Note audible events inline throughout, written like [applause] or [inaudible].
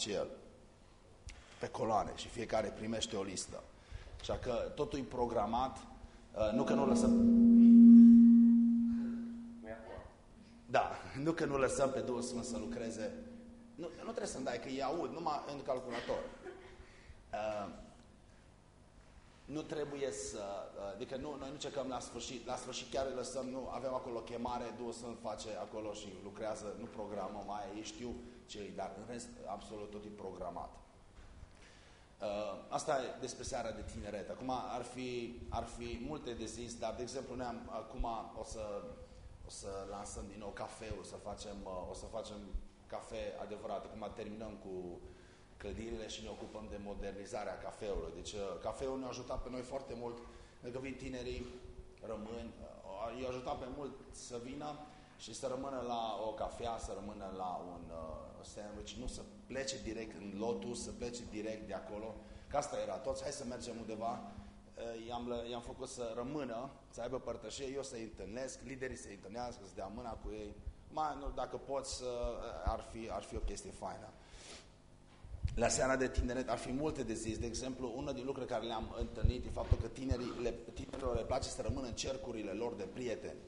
face el pe coloane și fiecare primește o listă. Așa că totul e programat, uh, nu că nu lăsăm... Da, [laughs] nu că nu lăsăm pe Duhul Sfânt să lucreze. Nu, nu trebuie să-mi dai, că îi aud numai în calculator. Uh, nu trebuie să, uh, adică nu, noi nu cercăm la sfârșit, la sfârșit chiar îi lăsăm, nu, avem acolo chemare, Duhul Sfânt face acolo și lucrează, nu programă mai, ei știu ce e, dar în rest absolut tot e programat. Uh, asta e despre seara de tineret. Acum ar fi, ar fi multe de zis, dar de exemplu noi am, acum o să, o să lansăm din nou cafeul, să facem, uh, o să facem cafe adevărat. Acum terminăm cu clădirile și ne ocupăm de modernizarea cafeului. Deci uh, cafeul ne-a ajutat pe noi foarte mult, dacă vin tinerii, rămân, uh, i-a ajutat pe mult să vină și să rămână la o cafea, să rămână la un uh, sandwich, nu să plece direct în lotus, să plece direct de acolo, că asta era toți, hai să mergem undeva, uh, i-am, i-am făcut să rămână, să aibă părtășie, eu să-i întâlnesc, liderii să-i întâlnească, să dea mâna cu ei, mai, nu, dacă poți, uh, ar, fi, ar fi o chestie faină. La seara de tineret ar fi multe de zis. De exemplu, una din lucrurile care le-am întâlnit e faptul că tinerii, le, tinerilor le place să rămână în cercurile lor de prieteni.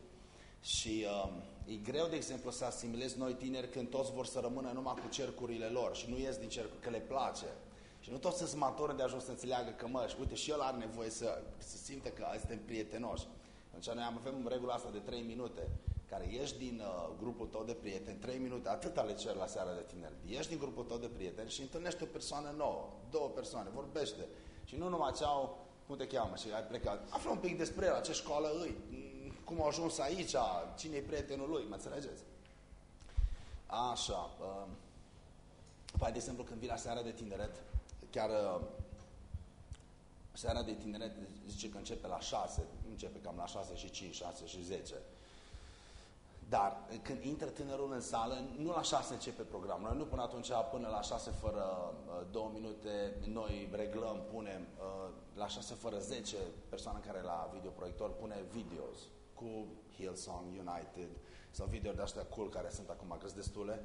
Și uh, e greu, de exemplu, să asimilezi noi tineri când toți vor să rămână numai cu cercurile lor și nu ies din cercuri, că le place. Și nu toți sunt maturi de ajuns să înțeleagă că, mă, uite, și el are nevoie să, să simte că suntem prietenoși. Deci noi avem regula asta de 3 minute care ieși din uh, grupul tău de prieteni, 3 minute, atât le cer la seara de tineri, ieși din grupul tău de prieteni și întâlnești o persoană nouă, două persoane, vorbește. Și nu numai ceau, cum te cheamă și ai plecat. Află un pic despre el, ce școală îi, cum a ajuns aici, cine e prietenul lui, mă înțelegeți? Așa. Uh, păi, de exemplu, când vii la seara de tineret, chiar uh, seara de tineret zice că începe la 6, începe cam la 6 și 5, 6 și 10. Dar când intră tânărul în sală, nu la șase începe programul. Noi nu până atunci, până la șase fără uh, două minute, noi reglăm, punem uh, la șase fără zece, persoana care la videoproiector pune videos cu Hillsong United sau video de astea cool care sunt acum crezi destule.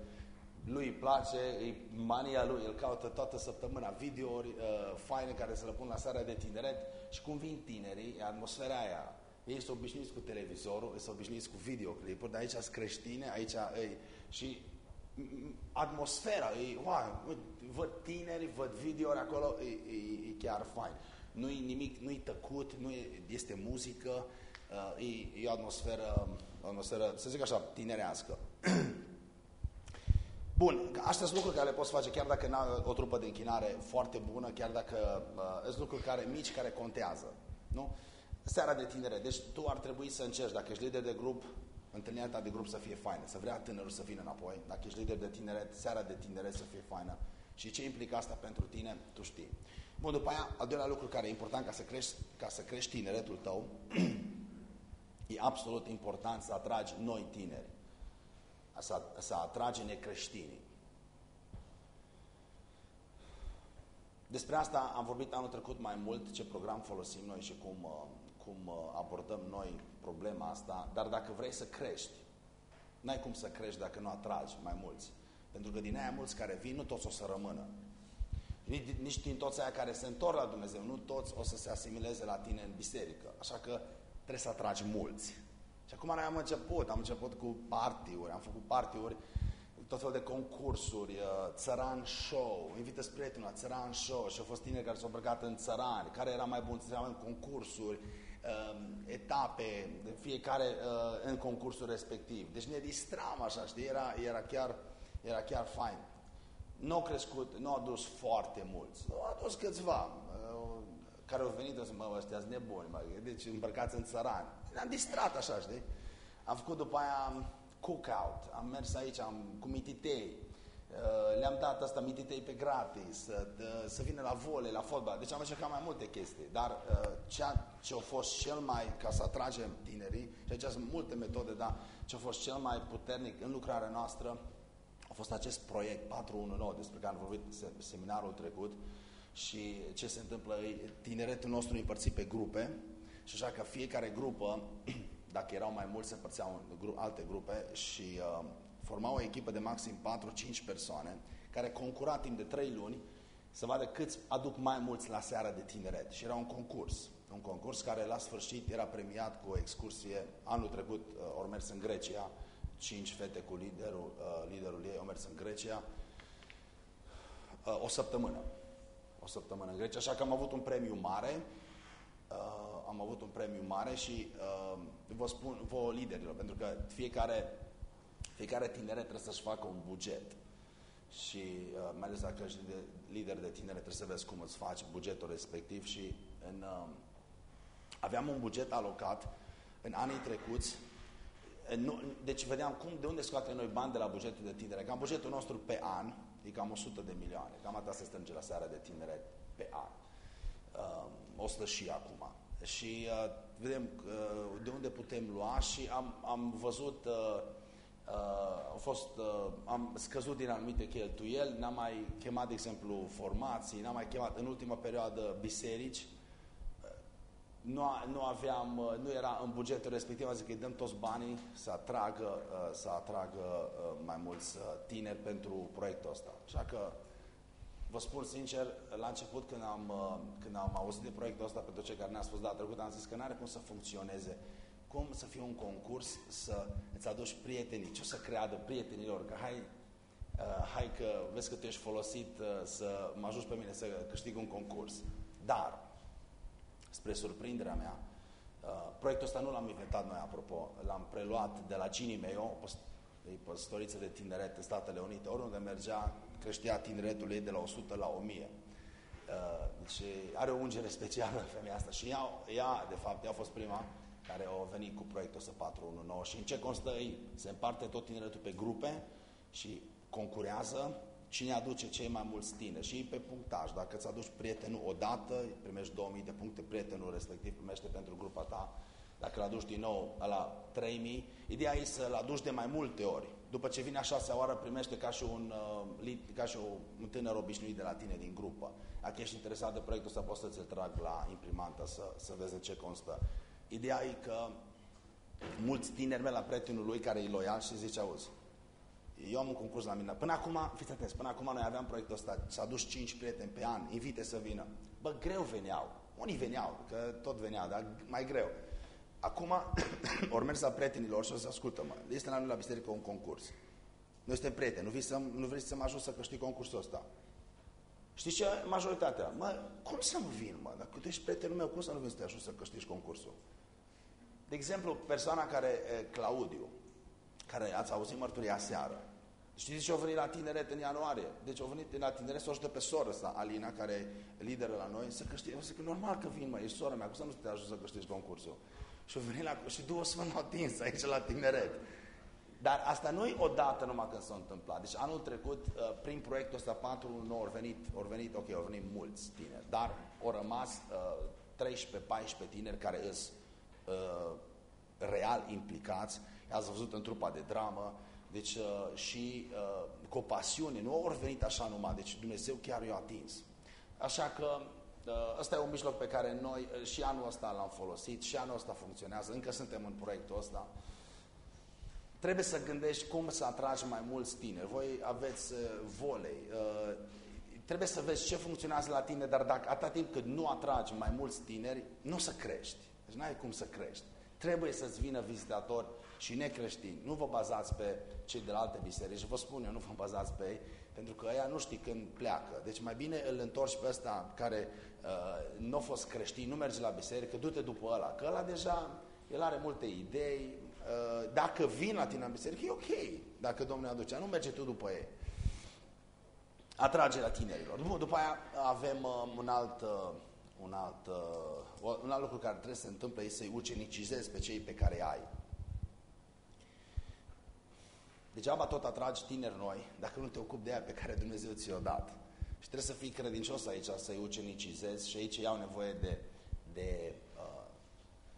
Lui îi place, e mania lui, el caută toată săptămâna videouri uh, faine care să le pun la seara de tineret și cum vin tinerii, e atmosfera aia ei sunt obișnuiți cu televizorul, sunt obișnuiți cu videoclipuri, dar aici sunt creștine, aici ei, și atmosfera, e, wow, văd tineri, văd videouri acolo, e, e, e chiar fain. Nu-i nimic, nu-i tăcut, nu e, este muzică, uh, e, e o atmosferă, o atmosferă, să zic așa, tinerească. [clears throat] Bun, astea sunt lucruri care le poți face chiar dacă n-ai o trupă de închinare foarte bună, chiar dacă uh, sunt lucruri care, mici care contează. Nu? Seara de tinere. Deci tu ar trebui să încerci, dacă ești lider de grup, întâlnirea ta de grup să fie faină, să vrea tânărul să vină înapoi. Dacă ești lider de tineret, seara de tineret să fie faină. Și ce implică asta pentru tine, tu știi. Bun, după aia, al doilea lucru care e important ca să crești, ca să crești tineretul tău, [clears throat] e absolut important să atragi noi tineri. Să, să atragi necreștinii. Despre asta am vorbit anul trecut mai mult, ce program folosim noi și cum, uh, cum uh, abordăm noi problema asta, dar dacă vrei să crești, n-ai cum să crești dacă nu atragi mai mulți. Pentru că din aia mulți care vin, nu toți o să rămână. Nici, nici din toți aia care se întorc la Dumnezeu, nu toți o să se asimileze la tine în biserică. Așa că trebuie să atragi mulți. Și acum noi am început, am început cu partiuri, am făcut partiuri tot felul de concursuri, uh, țăran show, invită prietenul la țăran show și au fost tineri care s-au îmbrăcat în țărani, care era mai bun, în concursuri, um, etape, de fiecare uh, în concursul respectiv. Deci ne distram așa, știi, era, era, chiar, era chiar fain. Nu au crescut, nu au adus foarte mulți, au adus câțiva uh, care au venit, să mă, ăștia nebuni, mă, deci îmbrăcați în țărani. Ne-am distrat așa, știi? Am făcut după aia cookout, am mers aici am, cu mititei, uh, le-am dat asta mititei pe gratis, să, să vină la vole, la fotbal. Deci am încercat mai multe chestii, dar uh, ceea ce a fost cel mai, ca să atragem tinerii, și aici sunt multe metode, dar ce a fost cel mai puternic în lucrarea noastră a fost acest proiect 419 despre care am vorbit seminarul trecut și ce se întâmplă, tineretul nostru e împărțit pe grupe și așa că fiecare grupă [clears throat] dacă erau mai mulți, se împărțeau în gru alte grupe și uh, formau o echipă de maxim 4-5 persoane care concura timp de trei luni să vadă câți aduc mai mulți la seara de tineret. Și era un concurs. Un concurs care la sfârșit era premiat cu o excursie. Anul trecut uh, au mers în Grecia, cinci fete cu liderul, uh, liderul ei au mers în Grecia. Uh, o săptămână. O săptămână în Grecia, așa că am avut un premiu mare. Uh, am avut un premiu mare și uh, vă spun vă liderilor, pentru că fiecare, fiecare tineret trebuie să-și facă un buget și uh, mai ales dacă ești lider de tinere, trebuie să vezi cum îți faci bugetul respectiv și în, uh, aveam un buget alocat în anii trecuți nu, deci vedeam cum, de unde scoate noi bani de la bugetul de tinere. Cam bugetul nostru pe an e cam 100 de milioane. Cam atât se strânge la seara de tinere pe an. Uh, 100 și acum. Și uh, vedem uh, de unde putem lua și am, am văzut uh, Uh, au fost, uh, am scăzut din anumite cheltuieli, n-am mai chemat, de exemplu, formații, n-am mai chemat în ultima perioadă biserici, uh, nu, nu aveam, uh, nu era în bugetul respectiv, zic că îi dăm toți banii să atragă, uh, să atragă mai mulți tineri pentru proiectul ăsta. Așa că vă spun sincer, la început când am, când am auzit de proiectul ăsta pentru cei care ne-a spus data trecută, am zis că nu are cum să funcționeze cum să fie un concurs să îți aduci prietenii, ce o să creadă prietenilor, că hai, uh, hai că vezi că tu ești folosit uh, să mă ajut pe mine să câștig un concurs. Dar, spre surprinderea mea, uh, proiectul ăsta nu l-am inventat noi, apropo, l-am preluat de la Ginny Mayo, păstoriță de tineret în Statele Unite, oriunde mergea, creștea tineretul ei de la 100 la 1000. Uh, deci are o ungere specială [laughs] femeia asta și ea, ea, de fapt, ea a fost prima care au venit cu proiectul ăsta 419 și în ce constă ei? Se împarte tot tineretul pe grupe și concurează cine aduce cei mai mulți tineri și pe punctaj. Dacă îți aduci prietenul odată, primești 2000 de puncte, prietenul respectiv primește pentru grupa ta. Dacă îl aduci din nou la 3000, ideea e să-l aduci de mai multe ori. După ce vine a șasea oară, primește ca și un, uh, ca și un tânăr obișnuit de la tine din grupă. Dacă ești interesat de proiectul ăsta, poți să-ți trag la imprimantă să, să vezi în ce constă. Ideea e că mulți tineri merg la prietenul lui care e loial și zice, auzi, eu am un concurs la mine. Până acum, fiți atenți, până acum noi aveam proiectul ăsta, s-a dus 5 prieteni pe an, invite să vină. Bă, greu veneau. Unii veneau, că tot veneau, dar mai greu. Acum, [coughs] ori mers la prietenilor și o să ascultă, mă, este la noi la biserică un concurs. Noi suntem prieteni, nu vrei să, nu vrei să mă ajut să câștig concursul ăsta. Știți ce? Majoritatea. Mă, cum să nu vin, mă? Dacă tu ești prietenul meu, cum să nu vin să te ajut să câștigi concursul? De exemplu, persoana care, Claudiu, care ați auzit mărturia seară, știți ce a venit la tineret în ianuarie? Deci a venit la tineret să o ajută pe soră sa, Alina, care e lideră la noi, să câștige. Eu zic, normal că vin, mă, ești sora mea, cum să nu te ajut să câștigi concursul? Și a venit la, și două sfânt atins aici la tineret. Dar asta nu e odată numai când s-a întâmplat. Deci anul trecut, uh, prin proiectul ăsta 4 nu au venit, au venit, ok, au venit mulți tineri, dar au rămas uh, 13-14 tineri care sunt uh, real implicați. Ați văzut în trupa de dramă, deci uh, și uh, cu o pasiune, nu au venit așa numai, deci Dumnezeu chiar i-a atins. Așa că uh, ăsta e un mijloc pe care noi uh, și anul ăsta l-am folosit, și anul ăsta funcționează, încă suntem în proiectul ăsta. Trebuie să gândești cum să atragi mai mulți tineri. Voi aveți uh, volei, uh, trebuie să vezi ce funcționează la tine, dar dacă atâta timp cât nu atragi mai mulți tineri, nu o să crești. Deci nu ai cum să crești. Trebuie să-ți vină vizitatori și necreștini. Nu vă bazați pe cei de la alte biserici. Vă spun eu, nu vă bazați pe ei, pentru că ăia nu știi când pleacă. Deci mai bine îl întorci pe ăsta care uh, nu a fost creștin, nu merge la biserică, du-te după ăla. Că ăla deja, el are multe idei, Uh, dacă vin la tine în biserică, e ok. Dacă Domnul aduce, nu merge tu după ei. Atragerea tinerilor. După, după aia avem uh, un alt, uh, un, alt, uh, un alt lucru care trebuie să se întâmple, e să-i ucenicizezi pe cei pe care îi ai. Degeaba tot atragi tineri noi dacă nu te ocupi de ea pe care Dumnezeu ți-o dat. Și trebuie să fii credincios aici, să-i ucenicizezi și aici iau nevoie de, de, uh,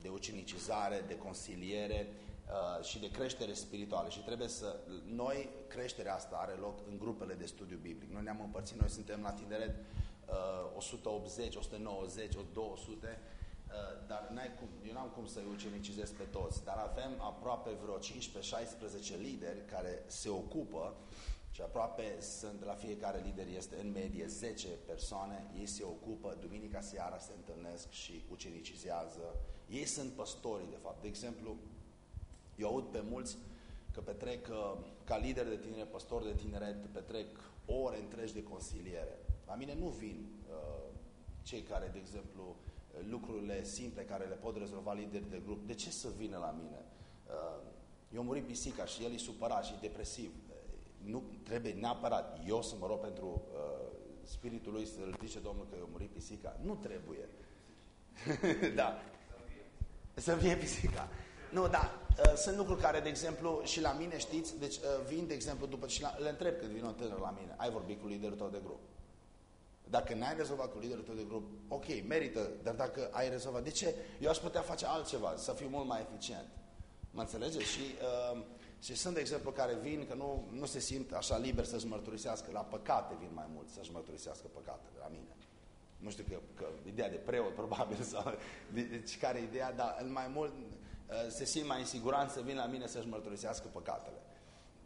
de ucenicizare, de consiliere, Uh, și de creștere spirituală și trebuie să... Noi, creșterea asta are loc în grupele de studiu biblic. Noi ne-am împărțit, noi suntem la tineret uh, 180, 190, 200, uh, dar n-ai cum, eu n-am cum să-i ucenicizez pe toți, dar avem aproape vreo 15-16 lideri care se ocupă Și aproape sunt, la fiecare lider este în medie 10 persoane, ei se ocupă, duminica seara se întâlnesc și ucenicizează. Ei sunt păstorii, de fapt. De exemplu, eu aud pe mulți că petrec, uh, ca lider de tinere, păstor de tineret, petrec ore întregi de consiliere. La mine nu vin uh, cei care, de exemplu, lucrurile simple care le pot rezolva lideri de grup. De ce să vină la mine? Uh, eu murit pisica și el e supărat și e depresiv. Nu trebuie neapărat eu să mă rog pentru uh, spiritul lui să-l zice Domnul că eu murit pisica. Nu trebuie. [laughs] da. Să fie pisica. Nu, da, uh, sunt lucruri care, de exemplu, și la mine știți, deci uh, vin, de exemplu, după și la, le întreb când vine o tânăr la mine, ai vorbit cu liderul tău de grup? Dacă n-ai rezolvat cu liderul tău de grup, ok, merită, dar dacă ai rezolvat, de ce? Eu aș putea face altceva, să fiu mult mai eficient. Mă înțelegeți? Și, uh, și sunt, de exemplu, care vin că nu, nu se simt așa liber să-și mărturisească. La păcate vin mai mult să-și mărturisească păcatele, la mine. Nu știu că, că ideea de preot, [laughs] probabil, sau deci care e ideea, dar mai mult uh, se simt mai în siguranță, vin la mine să-și mărturisească păcatele.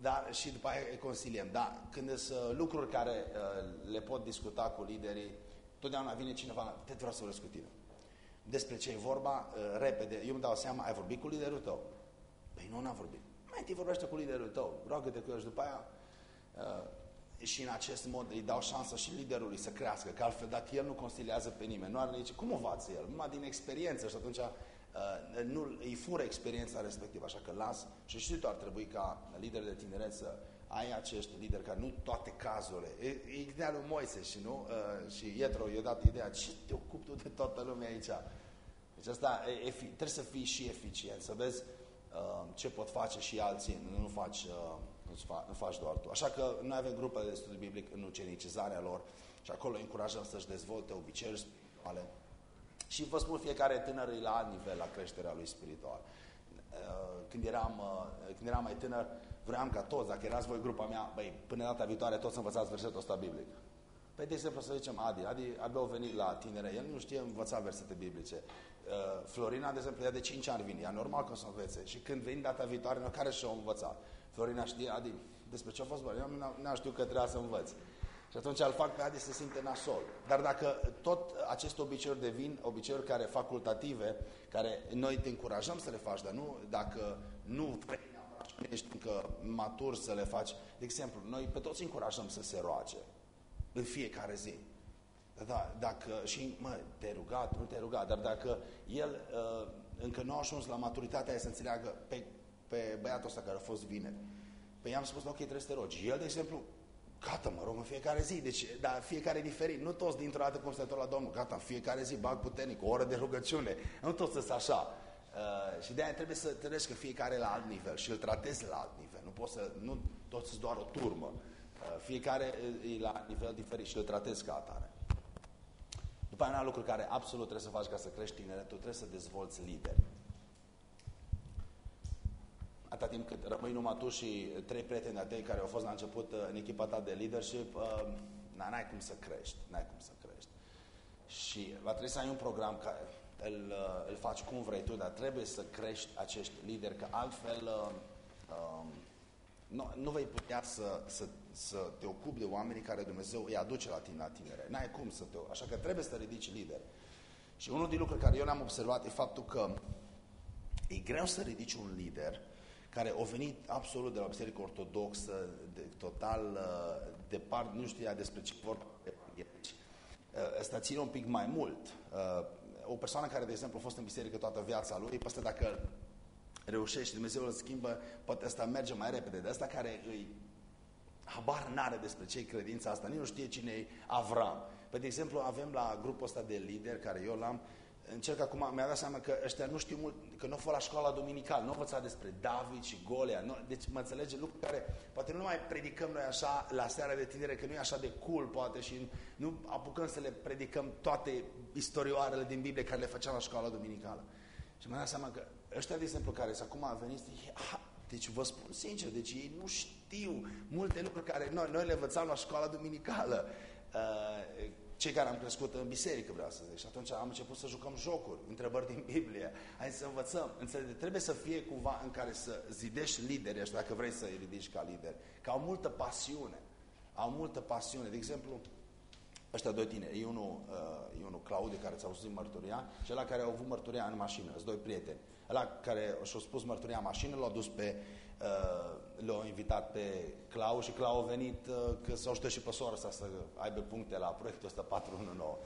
Dar și după aia consiliem. Da, când sunt lucruri care uh, le pot discuta cu liderii, totdeauna vine cineva, te vreau să vorbesc cu tine. Despre ce e vorba, uh, repede, eu îmi dau seama, ai vorbit cu liderul tău? Păi nu, n-am vorbit. Mai întâi vorbește cu liderul tău, roagă-te cu el și după aia uh, și în acest mod îi dau șansa și liderului să crească, că altfel dacă el nu consiliază pe nimeni, nu are nici, cum învață el? Numai din experiență și atunci uh, nu, îi fură experiența respectivă, așa că las. Și și tu ar trebui ca lider de tineret să ai acești lideri care nu toate cazurile, e, e ideea lui Moise și nu, uh, și Ietro i-a dat ideea, ce te ocupi tu de toată lumea aici? Deci asta e, e, trebuie să fii și eficient, să vezi uh, ce pot face și alții, nu faci, uh, nu faci doar tu. Așa că noi avem grupe de studiu biblic în ucenicizarea lor și acolo încurajăm să-și dezvolte obiceiuri spirituale și vă spun, fiecare tânăr e la alt nivel la creșterea lui spiritual. Uh, când eram, uh, când eram mai tânăr, vreau ca toți, dacă erați voi grupa mea, băi, până data viitoare toți să învățați versetul ăsta biblic. Păi, de exemplu, să zicem Adi. Adi abia a venit la tinere, el nu știe învăța versete biblice. Uh, Florina, de exemplu, ea de 5 ani vine, ea normal că o să învețe. Și când vin data viitoare, care și-o învăța? Florina știe, Adi, despre ce a fost, bă? Eu nu știu că trebuia să învăț. Și atunci îl fac pe Adi să simte nasol. Dar dacă tot aceste obiceiuri devin obiceiuri care facultative, care noi te încurajăm să le faci, dar nu dacă nu ești încă matur să le faci. De exemplu, noi pe toți încurajăm să se roage în fiecare zi. Da, dacă, și, mă, te-ai rugat, nu te-ai rugat, dar dacă el uh, încă nu a ajuns la maturitatea aia să înțeleagă pe, pe băiatul ăsta care a fost vineri, pe i-am spus, ok, trebuie să te rogi. El, de exemplu, Gata, mă rog în fiecare zi. Deci, da, fiecare e diferit. Nu toți dintr-o dată cum se la Domnul. Gata, fiecare zi bag puternic, o oră de rugăciune. Nu toți sunt așa. Uh, și de aia trebuie să trăiești că fiecare la alt nivel și îl tratezi la alt nivel. Nu poți să, nu toți sunt doar o turmă. Uh, fiecare e la nivel diferit și îl tratezi ca atare. După aia, un alt lucru care absolut trebuie să faci ca să crești tineretul, trebuie să dezvolți lideri atâta timp cât rămâi numai tu și trei prieteni de tăi care au fost la început uh, în echipa ta de leadership, uh, n-ai cum să crești, n-ai cum să crești. Și va trebui să ai un program care îl, uh, îl faci cum vrei tu, dar trebuie să crești acești lideri, că altfel um, nu, nu vei putea să, să, să te ocupi de oamenii care Dumnezeu îi aduce la tine la tinere. N-ai cum să te... Așa că trebuie să ridici lideri. Și unul din lucruri care eu le-am observat e faptul că e greu să ridici un lider care au venit absolut de la Biserică Ortodoxă, de, total uh, departe, nu știa despre ce vorba. Asta uh, ține un pic mai mult. Uh, o persoană care, de exemplu, a fost în biserică toată viața lui, poate dacă reușește, Dumnezeu îl schimbă, poate asta merge mai repede. De asta care îi habar n-are despre ce credința asta, nici nu știe cine e Avram. Pe de exemplu, avem la grupul ăsta de lideri, care eu l-am, încerc acum, mi-a dat seama că ăștia nu știu mult, că nu au fost la școala dominical, nu au învățat despre David și Golia, nu, deci mă înțelege lucruri care poate nu mai predicăm noi așa la seara de tinere, că nu e așa de cool poate și nu apucăm să le predicăm toate istorioarele din Biblie care le făceam la școala dominicală. Și mi-a dat seama că ăștia, de exemplu, care acum a venit, deci vă spun sincer, deci ei nu știu multe lucruri care noi, noi le învățam la școala dominicală. Uh, cei care am crescut în biserică, vreau să zic. Și atunci am început să jucăm jocuri, întrebări din Biblie. Hai să învățăm. Înțelege? Trebuie să fie cumva în care să zidești lideri, și dacă vrei să îi ridici ca lideri, că au multă pasiune. au multă pasiune. De exemplu, ăștia doi tineri, e unul, uh, e unul Claudiu care ți-a auzit mărturia și ăla care a avut mărturia în mașină, sunt doi prieteni. Ăla care și-a spus mărturia în mașină, l-a dus pe, uh, l-a invitat pe Clau și Clau a venit uh, că să o și pe sora sa să aibă puncte la proiectul ăsta 419.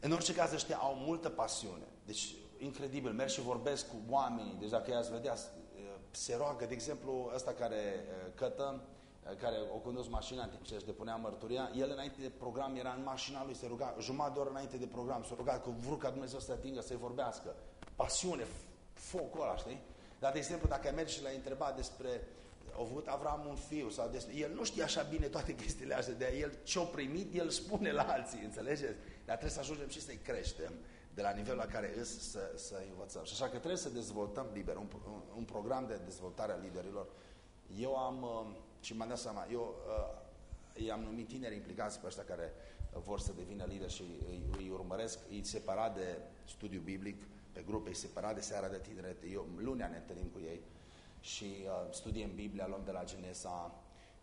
În orice caz, ăștia au multă pasiune. Deci, incredibil, merg și vorbesc cu oamenii. Deci, dacă i-ați vedea, se roagă, de exemplu, ăsta care cătă, care o condus mașina în timp ce își depunea mărturia, el înainte de program era în mașina lui, se ruga jumătate de oră înainte de program, se ruga că vrut ca Dumnezeu să atingă, să-i vorbească. Pasiune, focul ăla, știi? Dar, de exemplu, dacă mergi și l-ai întrebat despre a avut Avram un fiu sau despre... El nu știe așa bine toate chestiile astea, de el ce-o primit, el spune la alții, înțelegeți? Dar trebuie să ajungem și să-i creștem de la nivelul la care îs să, să învățăm. Și așa că trebuie să dezvoltăm liber, un, un, un program de dezvoltare a liderilor. Eu am, uh, și m-am dat seama, eu uh, i-am numit tineri implicați pe ăștia care vor să devină lideri și îi, îi urmăresc, îi separat de studiu biblic, pe grupe, îi separat de seara de tineret. Eu, lunea ne întâlnim cu ei și uh, studiem Biblia, luăm de la Genesa,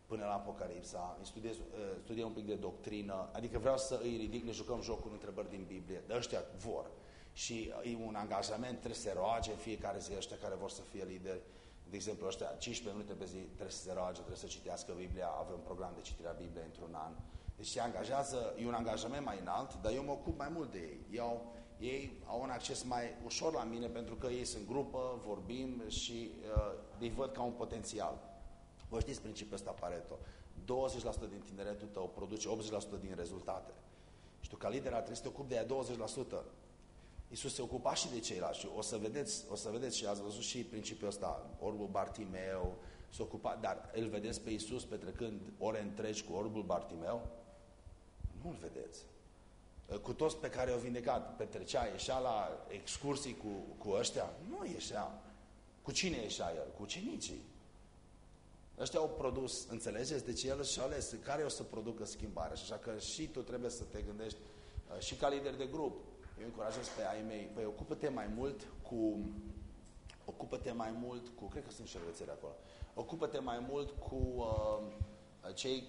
până la Apocalipsa, studiez, uh, studiez un pic de doctrină, adică vreau să îi ridic, ne jucăm jocul întrebări din Biblie, de ăștia vor. Și uh, e un angajament, trebuie să se roage fiecare zi ăștia care vor să fie lideri. De exemplu, ăștia 15 minute pe zi trebuie să se roage, trebuie să citească Biblia, avem un program de citire a Bibliei într-un an. Deci se angajează, e un angajament mai înalt, dar eu mă ocup mai mult de ei. Eu, ei au un acces mai ușor la mine pentru că ei sunt grupă, vorbim și uh, îi văd ca un potențial. Vă știți principiul ăsta Pareto. 20% din tineretul tău produce 80% din rezultate. Și tu ca lider trebuie să te ocupi de aia 20%. Iisus se ocupa și de ceilalți și o să vedeți, o să vedeți și ați văzut și principiul ăsta, orbul Bartimeu, se ocupa, dar îl vedeți pe Iisus petrecând ore întregi cu orbul Bartimeu? Nu-l vedeți. Cu toți pe care au vindecat, petrecea, ieșea la excursii cu, cu ăștia? Nu ieșea. Cu cine ieșea el? Cu cenicii. Ăștia au produs, înțelegeți? Deci el și-a ales care o să producă schimbare. Și așa că și tu trebuie să te gândești uh, și ca lider de grup. Eu încurajez pe ai mei, păi ocupă-te mai mult cu ocupă-te mai mult cu, cred că sunt șervețele acolo, ocupă-te mai mult cu uh, cei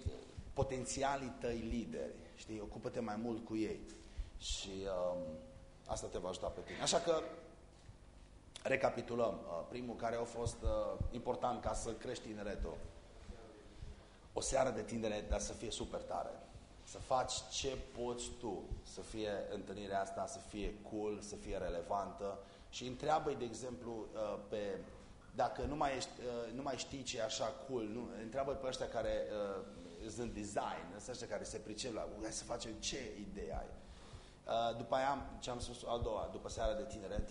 potențialii tăi lideri, știi, ocupă-te mai mult cu ei și uh, asta te va ajuta pe tine. Așa că Recapitulăm. Uh, primul care a fost uh, important ca să crești tineretul. O seară de tineret, dar să fie super tare. Să faci ce poți tu să fie întâlnirea asta, să fie cool, să fie relevantă și întreabă de exemplu, uh, pe dacă nu mai, ești, nu mai știi ce e așa cool, nu, întreabă pe ăștia care uh, sunt design, ăștia care se pricep la, hai să facem ce idee ai. Uh, după aia, ce am spus, a doua, după seara de tineret,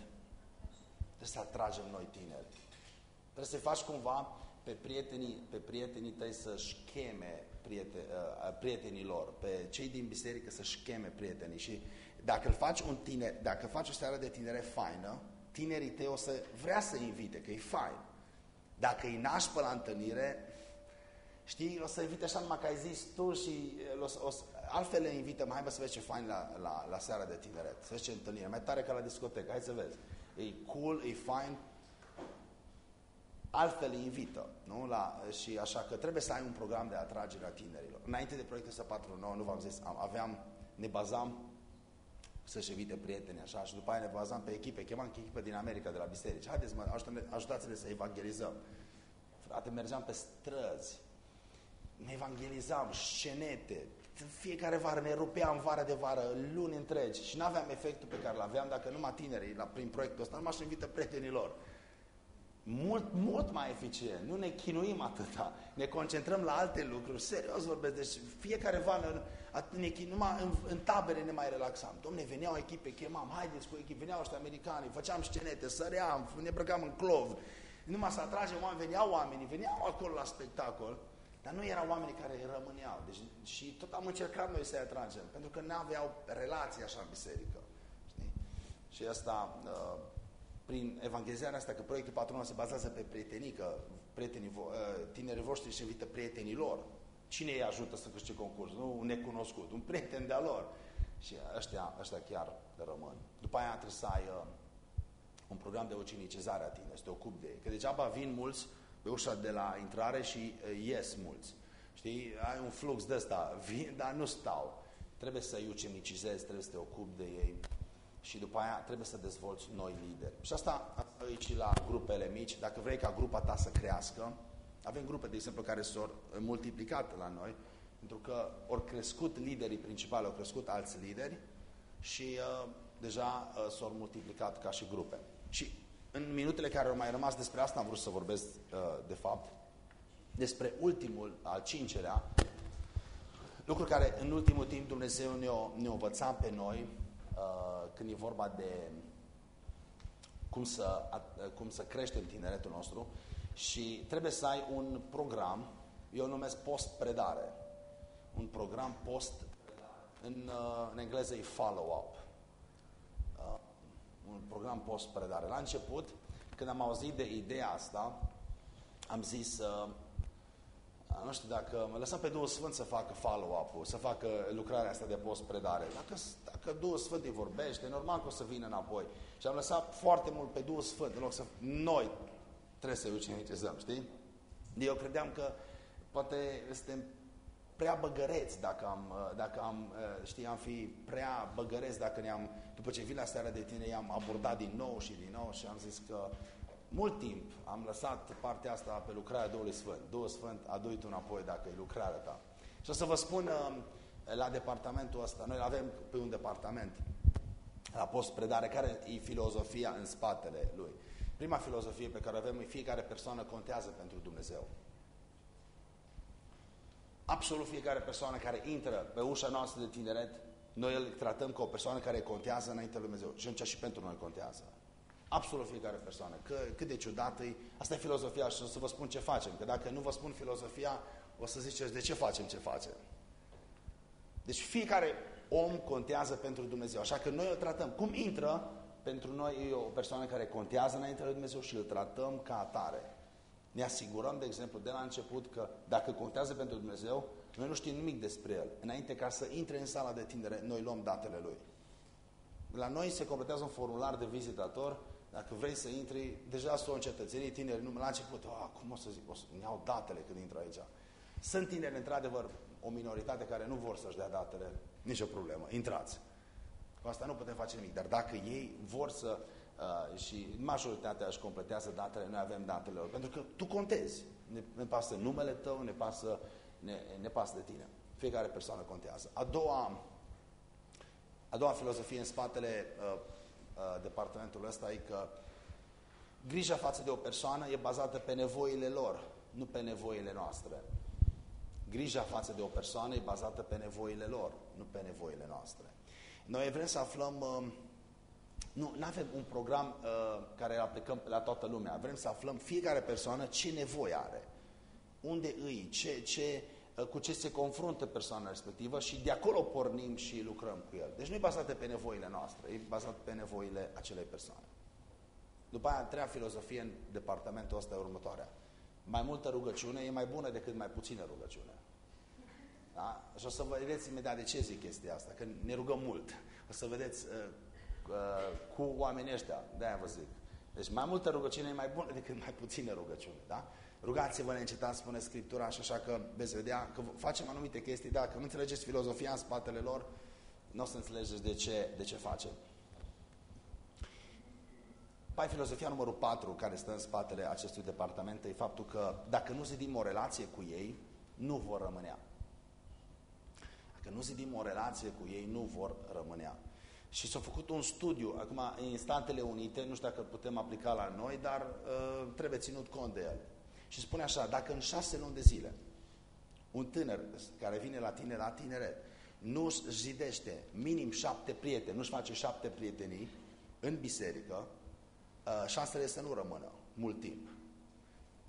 Trebuie să atragem noi tineri. Trebuie să faci cumva pe prietenii, pe prietenii tăi să-și cheme prieten, uh, prietenii lor, pe cei din biserică să-și cheme prietenii. Și dacă îl faci un tiner, dacă faci o seară de tinere faină, tinerii tăi o să vrea să invite, că e fain. Dacă îi naști pe la întâlnire, știi, o să invite așa numai că ai zis tu și uh, o, o, altfel le invită, mai bă să vezi ce fain la, la, la seara de tineret, să vezi ce întâlnire, mai tare ca la discotecă, hai să vezi e cool, e fine, altfel îi invită. Nu? La, și așa că trebuie să ai un program de atragere a tinerilor. Înainte de proiectul S49, nu v-am zis, aveam, ne bazam să-și evite prieteni așa și după aia ne bazam pe echipe, chemam echipe din America, de la biserici. Haideți mă, ajutați-ne să evangelizăm. Frate, mergeam pe străzi, ne evangelizam, scenete, fiecare vară ne rupeam vară de vară, luni întregi și nu aveam efectul pe care l-aveam dacă numai tinerii, la, prin proiectul ăsta, numai și invită prietenilor. Mult, mult mai eficient. Nu ne chinuim atâta. Ne concentrăm la alte lucruri. Serios vorbesc. Deci fiecare vară ne, numai în, în tabere ne mai relaxam. Domne, veneau echipe, chemam, haideți cu echipe, veneau ăștia americani, făceam scenete, săream, ne brăcam în clov. Numai să atragem oameni, veneau oamenii, veneau acolo la spectacol. Dar nu erau oameni care rămâneau. Deci, și tot am încercat noi să-i atragem, pentru că nu aveau relații așa în biserică. Știi? Și asta, uh, prin evangelizarea asta, că proiectul Patronul se bazează pe prietenii, că prietenii, uh, tinerii voștri își invită prietenii lor. Cine îi ajută să câștige concurs? Nu un necunoscut, un prieten de-a lor. Și ăștia, ăștia chiar rămân. După aia trebuie să ai uh, un program de ucinicizare a tine, să te ocupi de ei. Că degeaba vin mulți pe ușa de la intrare și uh, ies mulți. Știi? Ai un flux de ăsta, vin, dar nu stau. Trebuie să-i ucenicizezi, trebuie să te ocupi de ei și după aia trebuie să dezvolți noi lideri. Și asta aici la grupele mici, dacă vrei ca grupa ta să crească, avem grupe, de exemplu, care s-au multiplicat la noi, pentru că au crescut liderii principali, au crescut alți lideri și uh, deja uh, s-au multiplicat ca și grupe. Și în minutele care au mai rămas despre asta am vrut să vorbesc, uh, de fapt, despre ultimul, al cincelea, lucru care în ultimul timp Dumnezeu ne-a ne învățat pe noi uh, când e vorba de cum să, uh, cum să creștem tineretul nostru și trebuie să ai un program, eu numesc post-predare, un program post în, uh, în engleză e follow-up. Uh, un program post-predare. La început, când am auzit de ideea asta, am zis, uh, nu știu dacă mă lăsăm pe Duhul Sfânt să facă follow-up-ul, să facă lucrarea asta de post-predare. Dacă, dacă Duhul Sfânt îi vorbește, normal că o să vină înapoi. Și am lăsat foarte mult pe Duhul Sfânt, în loc să noi trebuie să-i ucenicizăm, știi? Eu credeam că poate suntem prea băgăreți dacă am, dacă am, știi, am fi prea băgăreți dacă ne-am, după ce vin la seara de tine, i-am abordat din nou și din nou și am zis că mult timp am lăsat partea asta pe lucrarea Duhului Sfânt. Duhul Sfânt, adu tu înapoi dacă e lucrarea ta. Și o să vă spun um, la departamentul ăsta, noi avem pe un departament la post predare, care e filozofia în spatele lui. Prima filozofie pe care o avem e fiecare persoană contează pentru Dumnezeu. Absolut fiecare persoană care intră pe ușa noastră de tineret, noi îl tratăm ca o persoană care contează înainte lui Dumnezeu. Și atunci și pentru noi contează. Absolut fiecare persoană. Că, cât de ciudat e, asta e filozofia și o să vă spun ce facem. Că dacă nu vă spun filozofia, o să ziceți de ce facem ce facem. Deci fiecare om contează pentru Dumnezeu. Așa că noi îl tratăm. Cum intră, pentru noi e o persoană care contează înainte lui Dumnezeu și îl tratăm ca atare. Ne asigurăm, de exemplu, de la început că dacă contează pentru Dumnezeu, noi nu știm nimic despre El. Înainte ca să intre în sala de tindere, noi luăm datele Lui. La noi se completează un formular de vizitator. Dacă vrei să intri, deja sunt cetățenii tineri, nu la început, oh, cum o să zic, o să iau datele când intru aici. Sunt tineri, într-adevăr, o minoritate care nu vor să-și dea datele, nicio problemă, intrați. Cu asta nu putem face nimic, dar dacă ei vor să, uh, și majoritatea își completează datele, noi avem datele lor, pentru că tu contezi. Ne, ne pasă numele tău, ne pasă, ne, ne pasă de tine. Fiecare persoană contează. A doua, a doua filozofie în spatele uh, uh, departamentului ăsta e că grija față de o persoană e bazată pe nevoile lor, nu pe nevoile noastre. Grija față de o persoană e bazată pe nevoile lor, nu pe nevoile noastre. Noi vrem să aflăm, uh, nu avem un program uh, care îl aplicăm la toată lumea, vrem să aflăm fiecare persoană ce nevoie are, unde îi, ce, ce, uh, cu ce se confruntă persoana respectivă și de acolo pornim și lucrăm cu el. Deci nu e bazat pe nevoile noastre, e bazat pe nevoile acelei persoane. După aia, a treia filozofie în departamentul ăsta e următoarea. Mai multă rugăciune e mai bună decât mai puțină rugăciune. Da? Și o să vedeți imediat de ce zic chestia asta, că ne rugăm mult. O să vedeți uh, uh, cu oamenii ăștia, de-aia vă zic. Deci mai multă rugăciune e mai bună decât mai puțină rugăciune. Da? Rugați-vă neîncetați, spune Scriptura, și așa că veți vedea că facem anumite chestii, dacă nu înțelegeți filozofia în spatele lor, nu o să înțelegeți de ce, de ce facem. Pai, filozofia numărul 4 care stă în spatele acestui departament e faptul că dacă nu zidim o relație cu ei, nu vor rămânea. Dacă nu zidim o relație cu ei, nu vor rămânea. Și s-a făcut un studiu, acum în Statele Unite, nu știu dacă putem aplica la noi, dar uh, trebuie ținut cont de el. Și spune așa, dacă în șase luni de zile un tânăr care vine la tine la tineret nu își zidește minim șapte prieteni, nu-și face șapte prietenii în biserică, uh, șansele este să nu rămână mult timp.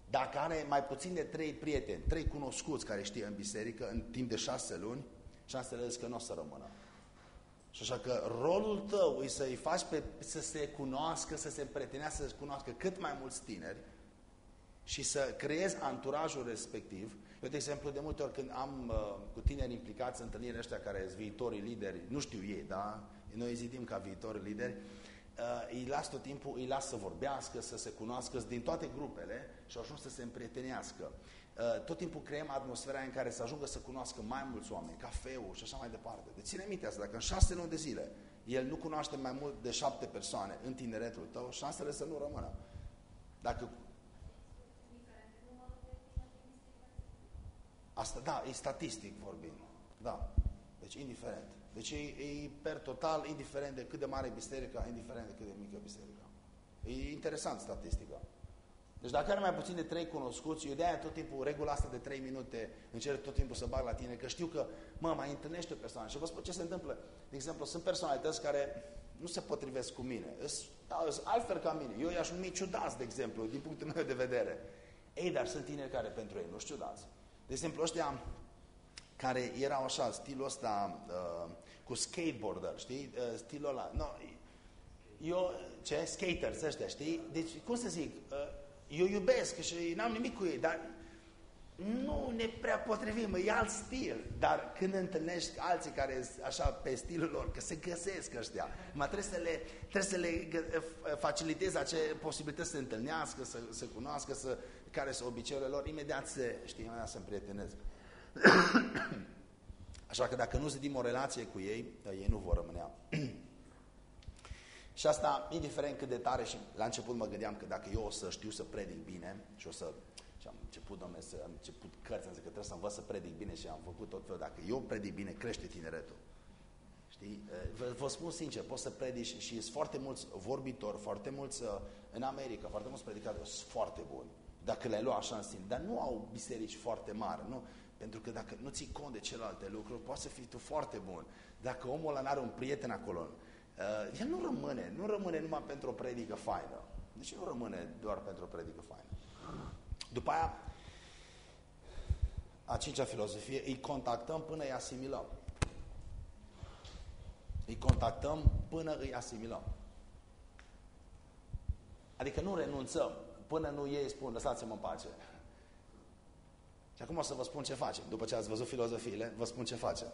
Dacă are mai puțin de trei prieteni, trei cunoscuți care știe în biserică, în timp de șase luni, șansele este că nu o să rămână. Și așa că rolul tău e să-i faci pe, să se cunoască, să se împrietenească, să se cunoască cât mai mulți tineri și să creezi anturajul respectiv. Eu, de exemplu, de multe ori când am uh, cu tineri implicați în întâlnirile ăștia care sunt viitorii lideri, nu știu ei, da? Noi îi zidim ca viitori lideri, uh, îi las tot timpul, îi las să vorbească, să se cunoască din toate grupele și au ajuns să se împrietenească. uh, tot timpul creăm atmosfera în care să ajungă să cunoască mai mulți oameni, cafeul și așa mai departe. Deci ține minte asta, dacă în șase luni de zile el nu cunoaște mai mult de șapte persoane în tineretul tău, șansele să nu rămână. Dacă Asta, da, e statistic vorbind. Da. Deci indiferent. Deci e, e per total, indiferent de cât de mare e biserica, indiferent de cât de mică biserica. E interesant statistica. Deci dacă are mai puțin de trei cunoscuți, eu de-aia tot timpul, regula asta de trei minute, încerc tot timpul să bag la tine, că știu că, mă, mai întâlnește o persoană. Și vă spun ce se întâmplă. De exemplu, sunt personalități care nu se potrivesc cu mine. Sunt, da, sunt altfel ca mine. Eu i-aș numi ciudați, de exemplu, din punctul meu de vedere. Ei, dar sunt tineri care pentru ei nu știu ciudați. De exemplu, ăștia care erau așa, stilul ăsta uh, cu skateboarder, știi? Uh, stilul ăla. No, eu, ce? Skaters ăștia, știi? Deci, cum să zic, uh, eu iubesc și n-am nimic cu ei, dar nu ne prea potrivim, e alt stil. Dar când întâlnești alții care sunt așa pe stilul lor, că se găsesc ăștia, mai trebuie să le, trebuie să le facilitezi acele posibilități să se întâlnească, să se cunoască, să, care sunt obiceiurile lor, imediat se, știi, imediat se împrietenesc. [clears throat] Așa că dacă nu zidim o relație cu ei, ei nu vor rămânea. [clears throat] și asta, indiferent cât de tare, și la început mă gândeam că dacă eu o să știu să predic bine și o să și am început, domnule, să, am început cărți, am zis că trebuie să învăț să predic bine și am făcut tot felul. Dacă eu predic bine, crește tineretul. Știi? Vă, vă spun sincer, poți să predici și sunt foarte mulți vorbitori, foarte mulți uh, în America, foarte mulți predicatori sunt foarte buni. Dacă le-ai luat așa în sine, dar nu au biserici foarte mari, nu? Pentru că dacă nu ții cont de celelalte lucruri, poți să fii tu foarte bun. Dacă omul ăla n-are un prieten acolo, uh, el nu rămâne, nu rămâne numai pentru o predică faină. Deci nu rămâne doar pentru o predică faină. După aia, a cincea filozofie, îi contactăm până îi asimilăm. Îi contactăm până îi asimilăm. Adică nu renunțăm până nu ei spun, lăsați-mă în pace. Și acum o să vă spun ce facem. După ce ați văzut filozofiile, vă spun ce facem.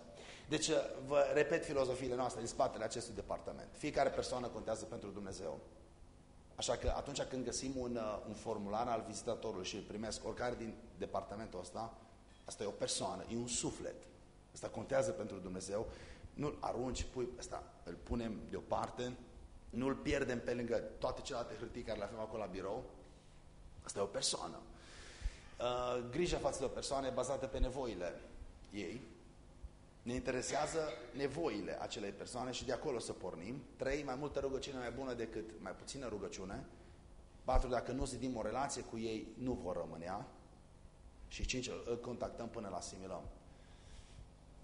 Deci, vă repet filozofiile noastre din spatele acestui departament. Fiecare persoană contează pentru Dumnezeu. Așa că atunci când găsim un, uh, un formular al vizitatorului și îl primesc oricare din departamentul ăsta, asta e o persoană, e un suflet. Asta contează pentru Dumnezeu. Nu-l arunci, pui, asta, îl punem deoparte, nu-l pierdem pe lângă toate celelalte hârtii care le avem acolo la birou. Asta e o persoană. Uh, grija față de o persoană e bazată pe nevoile ei. Ne interesează nevoile acelei persoane și de acolo să pornim. Trei, mai multă rugăciune mai bună decât mai puțină rugăciune. Patru, dacă nu zidim o relație cu ei, nu vor rămânea. Și cinci, îl contactăm până la asimilăm.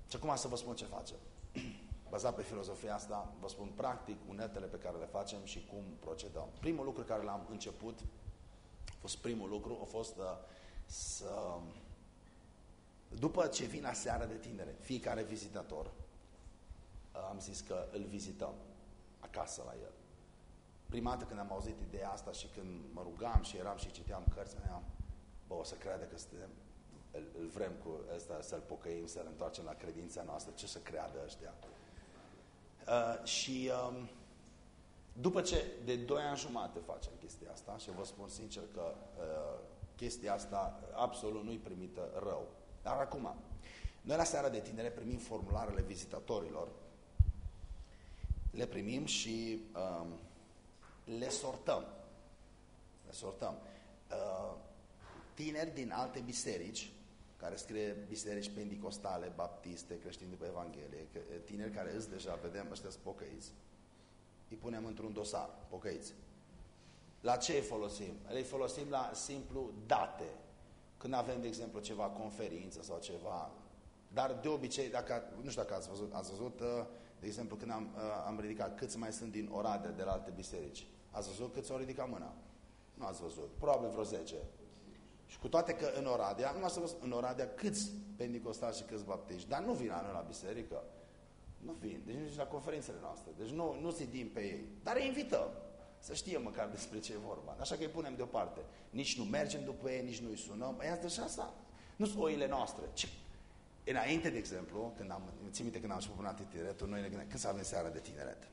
Și acum să vă spun ce facem. [clears throat] Bazat pe filozofia asta, vă spun practic uneltele pe care le facem și cum procedăm. Primul lucru care l-am început, a fost primul lucru, a fost uh, să după ce vin la seara de tinere, fiecare vizitator, am zis că îl vizităm acasă la el. Prima dată când am auzit ideea asta și când mă rugam și eram și citeam cărți, mă bă, o să crede că suntem, îl, îl vrem cu ăsta să-l pocăim, să-l întoarcem la credința noastră, ce să creadă ăștia. Uh, și um, după ce de doi ani jumate facem chestia asta și vă spun sincer că uh, chestia asta absolut nu-i primită rău. Dar acum, noi la seara de tinere primim formularele vizitatorilor, le primim și um, le sortăm. Le sortăm. Uh, tineri din alte biserici, care scrie biserici pendicostale, baptiste, creștini după Evanghelie, tineri care îți deja, vedem, ăștia sunt pocăiți, îi punem într-un dosar, pocăiți. La ce îi folosim? Îi folosim la simplu date, când avem, de exemplu, ceva conferință sau ceva. Dar de obicei, dacă, nu știu dacă ați văzut, ați văzut, uh, de exemplu, când am, uh, am ridicat câți mai sunt din Oradea de la alte biserici. Ați văzut câți au ridicat mâna? Nu ați văzut. Probabil vreo 10. Și cu toate că în Oradea, nu ați văzut în Oradea câți pendicostali și câți baptiști, dar nu vin la noi la biserică. Nu vin. Deci nici la conferințele noastre. Deci nu, nu din pe ei. Dar îi invităm să știe măcar despre ce e vorba. Așa că îi punem deoparte. Nici nu mergem după ei, nici nu îi sunăm. Ea deja asta. Nu sunt oile noastre. Ce? Înainte, de exemplu, când am, țin minte când am început până tineretul, noi ne gândeam, când să avem seara de tineret?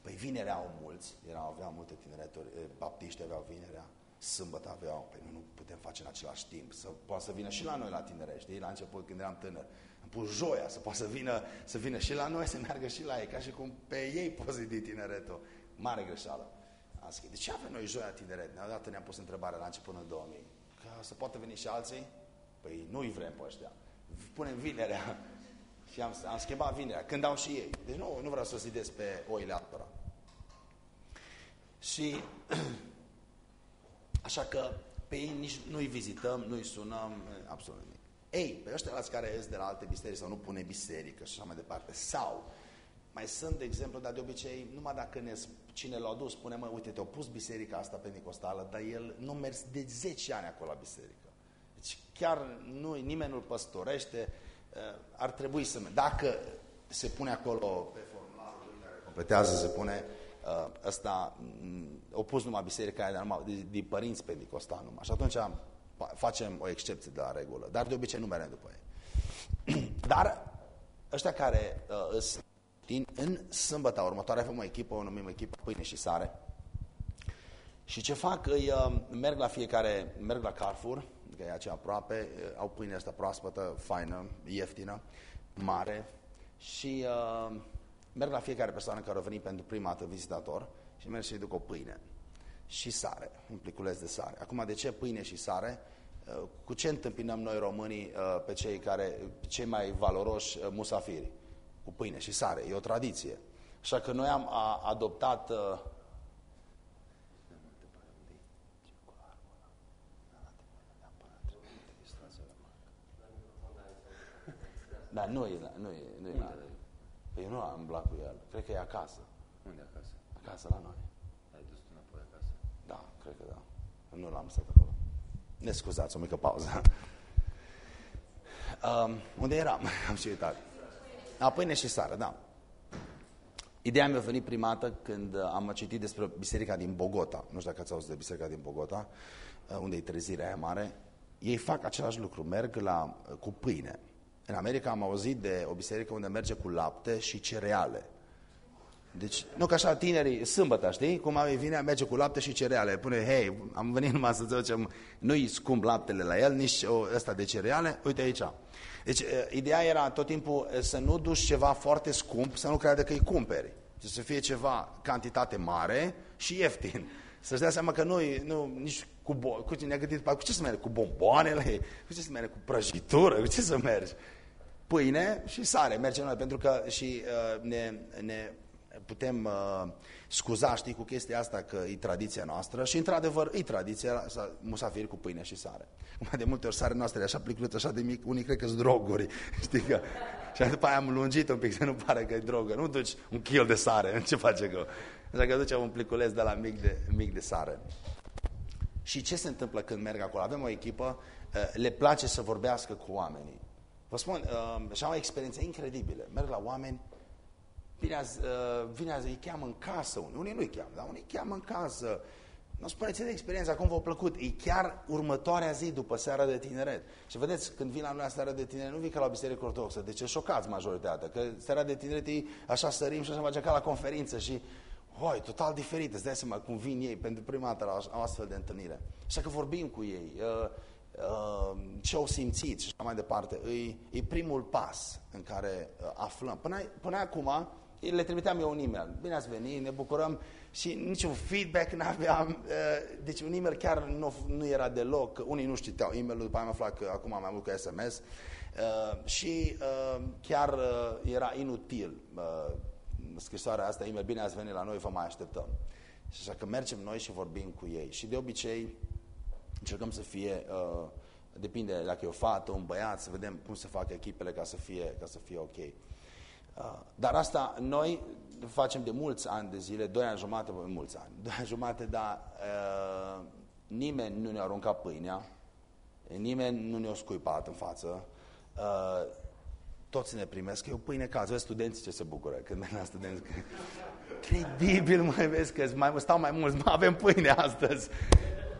Păi vinerea au mulți, erau, aveau multe tinereturi, baptiști aveau vinerea, sâmbătă aveau, păi nu putem face în același timp, să poată să vină și la noi la tinere, știi, la început când eram tânăr. Am pus joia să poată să vină, să vină și la noi, să meargă și la ei, ca și cum pe ei pozitiv tineretul. Mare greșeală. Am zis, de ce avem noi joia tineret? Odată ne-am pus întrebarea la început în 2000. Că să poată veni și alții? Păi nu-i vrem pe ăștia. Punem vinerea. [laughs] Și am, am schimbat vinerea, când au și ei. Deci nu, nu vreau să zidesc pe oile altora. Și [clears throat] așa că pe ei nici nu-i vizităm, nu-i sunăm, absolut nimic. Ei, pe ăștia lați care ies de la alte biserici sau nu pune biserică și așa mai departe, sau mai sunt, de exemplu, dar de obicei, numai dacă ne, cine l-a dus, spune, mă, uite, te-au pus biserica asta pentecostală, dar el nu mers de 10 ani acolo la biserică. Deci chiar nu, nimeni nu-l păstorește, uh, ar trebui să... Dacă se pune acolo pe formularul care completează, se pune uh, ăsta, mm, o pus numai biserica aia normal, de, de părinți pentecostali numai. Și atunci facem o excepție de la regulă. Dar de obicei nu merem după ei. [clears throat] Dar ăștia care uh, din, în sâmbătă următoare avem o echipă, o numim echipă Pâine și Sare. Și ce fac? Îi uh, merg la fiecare, merg la Carrefour, că e aceea aproape, uh, au pâine asta proaspătă, faină, ieftină, mare și uh, merg la fiecare persoană care a venit pentru prima dată vizitator și merg să-i duc o pâine și sare, un pliculeț de sare. Acum, de ce pâine și sare? Uh, cu ce întâmpinăm noi românii uh, pe cei, care, cei mai valoroși uh, musafiri? cu pâine și sare. E o tradiție. Așa că noi am a, adoptat... Uh, da, nu e, nu e, nu e. Păi nu am blat cu el. Cred că e acasă. Unde acasă? Acasă la noi. Ai dus înapoi acasă? Da, cred că da. Nu l-am stat acolo. Ne scuzați, o mică pauză. [laughs] um, unde eram? [laughs] am și uitat. A, pâine și sară, da. Ideea mi-a venit primată când am citit despre biserica din Bogota. Nu știu dacă ați auzit de biserica din Bogota, uh, unde e trezirea aia mare. Ei fac același lucru, merg la, uh, cu pâine. În America am auzit de o biserică unde merge cu lapte și cereale. Deci, nu ca așa tinerii, sâmbătă, știi? Cum vine, merge cu lapte și cereale. Pune, hei, am venit numai să zicem, nu-i scump laptele la el, nici ăsta de cereale, uite aici. Deci, ideea era tot timpul să nu duci ceva foarte scump, să nu crede că îi cumperi. Deci să fie ceva cantitate mare și ieftin. Să-și dea seama că nu, nu nici cu, bo- cu, ne gândit, cu ce să mergi? Cu bomboanele? Cu ce să mergi? Cu prăjitură? Cu ce să mergi? Pâine și sare mergem noi, pentru că și uh, ne, ne putem uh, scuza, știi, cu chestia asta că e tradiția noastră și într-adevăr e tradiția să musafiri cu pâine și sare. Mai de multe ori sare noastră e așa pliculită, așa de mic, unii cred că sunt droguri, [laughs] știi că... Și după aia am lungit un pic să nu pare că e drogă. Nu duci un kil de sare, [laughs] ce face că... Așa că ducem un pliculeț de la mic de, mic de sare. Și ce se întâmplă când merg acolo? Avem o echipă, uh, le place să vorbească cu oamenii. Vă spun, uh, și am o experiență incredibilă. Merg la oameni Vine azi, uh, vine azi, îi cheamă în casă, unii, unii nu-i cheamă, dar unii îi cheamă în casă. Nu spuneți de experiența, cum v-a plăcut. E chiar următoarea zi după seara de tineret. Și vedeți, când vin la noi la seara de tineret, nu vin ca la biserică ortodoxă. De ce șocați majoritatea? Că seara de tineret e așa sărim și așa face ca la conferință și Hoi, total diferit, îți dai seama cum vin ei pentru prima dată la o astfel de întâlnire. Așa că vorbim cu ei, uh, uh, ce au simțit și așa mai departe. E, e primul pas în care uh, aflăm. Până, până acum, le trimiteam eu un e-mail. Bine ați venit, ne bucurăm și niciun feedback nu aveam. Uh, deci un e-mail chiar nu, nu era deloc. Unii nu știteau e-mailul, după aia am aflat că acum am mai mult cu SMS. Uh, și uh, chiar era inutil scrisoarea asta, e-mail, bine ați venit la noi, vă mai așteptăm. Și așa că mergem noi și vorbim cu ei. Și de obicei încercăm să fie, depinde dacă e o fată, un băiat, să vedem cum se fac echipele ca să fie, ca să fie ok. Uh, dar asta noi facem de mulți ani de zile, doi ani jumate, mulți ani, [laughs] doi ani jumate, dar uh, nimeni nu ne-a aruncat pâinea, nimeni nu ne-a scuipat în față, uh, toți ne primesc, e o pâine cază, vezi studenții ce se bucură când merg la studenți. [laughs] Credibil, mai vezi că mai, stau mai mulți, mai [laughs] avem pâine astăzi.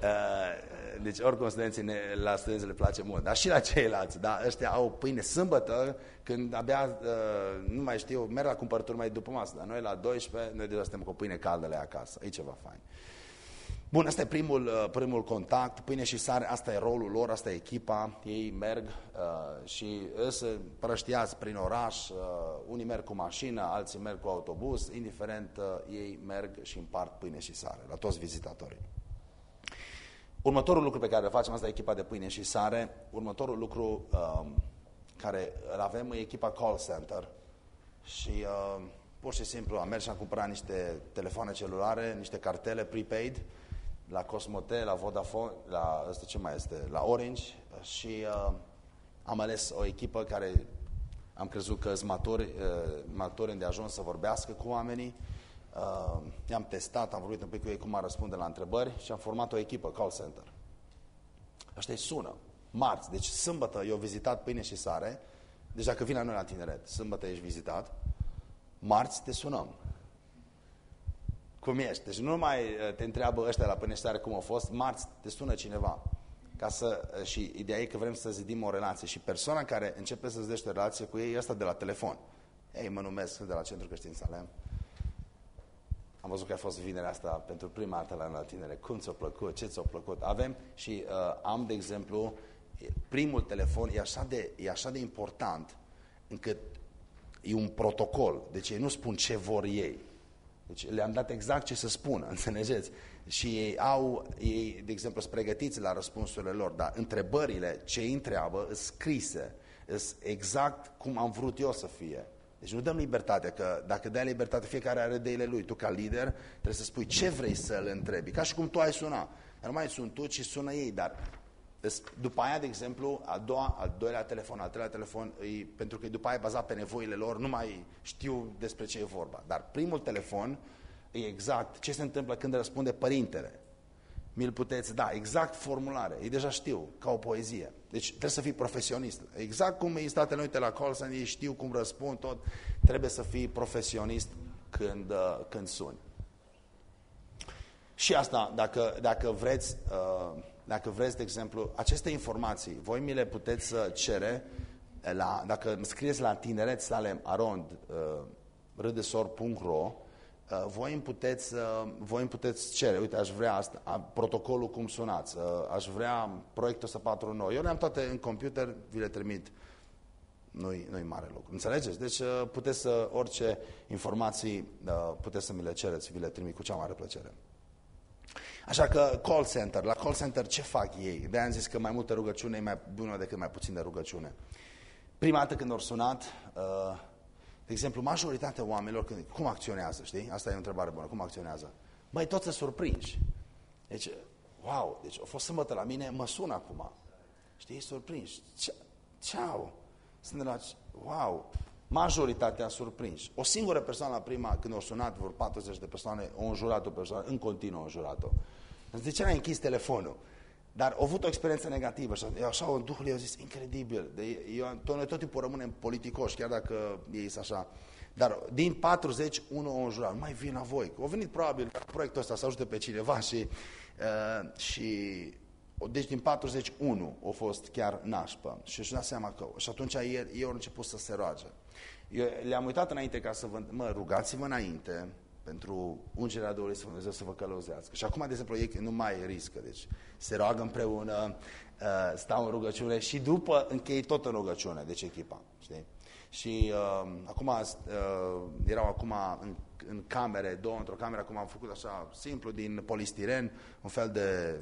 Uh, deci oricum studenții ne, la studenții le place mult, dar și la ceilalți, da, ăștia au pâine sâmbătă, când abia, uh, nu mai știu, merg la cumpărături mai după masă, dar noi la 12, noi deja suntem cu pâine caldă la acasă, e ceva fain. Bun, asta e primul, uh, primul contact, pâine și sare, asta e rolul lor, asta e echipa, ei merg uh, și se prăștiați prin oraș, uh, unii merg cu mașină, alții merg cu autobuz, indiferent, uh, ei merg și împart pâine și sare la toți vizitatorii. Următorul lucru pe care îl facem, asta e echipa de pâine și sare, următorul lucru uh, care îl avem e echipa call center și uh, pur și simplu am mers și am cumpărat niște telefoane celulare, niște cartele prepaid, la Cosmote, la Vodafone, la asta ce mai este, la Orange și uh, am ales o echipă care am crezut că sunt maturi, uh, maturi de ajuns să vorbească cu oamenii. Uh, i-am testat, am vorbit un pic cu ei cum ar răspunde la întrebări și am format o echipă, call center. Ăștia sună, marți, deci sâmbătă eu vizitat pâine și sare, deci dacă vin la noi la tineret, sâmbătă ești vizitat, marți te sunăm cum ești. Deci nu mai uh, te întreabă ăștia la pânăștare cum a fost, marți te sună cineva. Ca să, uh, și ideea e că vrem să zidim o relație și persoana care începe să zdește o relație cu ei e asta de la telefon. Ei, mă numesc de la Centrul Creștin Salem. Am văzut că a fost vinerea asta pentru prima dată la, la tinere. Cum ți-a plăcut? Ce ți-a plăcut? Avem și uh, am, de exemplu, primul telefon e așa, de, e așa de important încât e un protocol. Deci ei nu spun ce vor ei deci le-am dat exact ce să spună, [laughs] înțelegeți? Și ei au, ei, de exemplu, sunt pregătiți la răspunsurile lor, dar întrebările ce îi întreabă sunt scrise, sunt exact cum am vrut eu să fie. Deci nu dăm libertate, că dacă dai libertate, fiecare are ideile lui. Tu, ca lider, trebuie să spui ce vrei să-l întrebi. Ca și cum tu ai suna. Nu mai sunt tu, ci sună ei, dar după aia, de exemplu, a doua, al doilea telefon, al treilea telefon, îi, pentru că după aia bazat pe nevoile lor, nu mai știu despre ce e vorba. Dar primul telefon e exact ce se întâmplă când răspunde părintele. Mi-l puteți da, exact formulare, ei deja știu, ca o poezie. Deci trebuie să fii profesionist. Exact cum în Statele Unite la call ei știu cum răspund tot, trebuie să fii profesionist când, uh, când suni. Și asta, dacă, dacă vreți, uh, dacă vreți, de exemplu, aceste informații, voi mi le puteți cere, la, dacă îmi scrieți la tineret salem arond uh, râdesor.ro uh, voi îmi, puteți, uh, voi îmi puteți cere, uite, aș vrea asta, protocolul cum sunați, uh, aș vrea proiectul să 49. Eu le-am toate în computer, vi le trimit. Nu-i nu mare lucru. Înțelegeți? Deci uh, puteți să, orice informații, uh, puteți să mi le cereți, vi le trimit cu cea mare plăcere. Așa că call center, la call center ce fac ei? de am zis că mai multă rugăciune e mai bună decât mai puțină rugăciune. Prima dată când au sunat, uh, de exemplu, majoritatea oamenilor, când, cum acționează, știi? Asta e o întrebare bună, cum acționează? Băi, toți se surprinși. Deci, wow, deci a fost sâmbătă la mine, mă sună acum. Știi, surprinși. Ceau. Sunt de la, wow, majoritatea surprins. O singură persoană la prima, când au sunat vreo 40 de persoane, au înjurat o persoană, în continuu au înjurat-o. De ce n-ai închis telefonul? Dar au avut o experiență negativă și așa, în Duhul i-a zis, incredibil, de, eu, noi tot timpul rămânem politicoși, chiar dacă ei sunt așa. Dar din 40, unul au înjurat, nu mai vin la voi. Au venit probabil proiectul ăsta să ajute pe cineva și, uh, și deci din 41 au fost chiar nașpă și își da seama că, și atunci ei, ei au început să se roage. Eu le-am uitat înainte ca să vă, mă, rugați-vă înainte pentru ungerea Duhului Sfânt Dumnezeu să vă călăuzească. Și acum, de exemplu, ei nu mai riscă, deci se roagă împreună, uh, stau în rugăciune și după închei tot în rugăciune, deci echipa, știi? Și uh, acum, uh, erau acum în, în camere, două într-o cameră, acum am făcut așa simplu, din polistiren, un fel de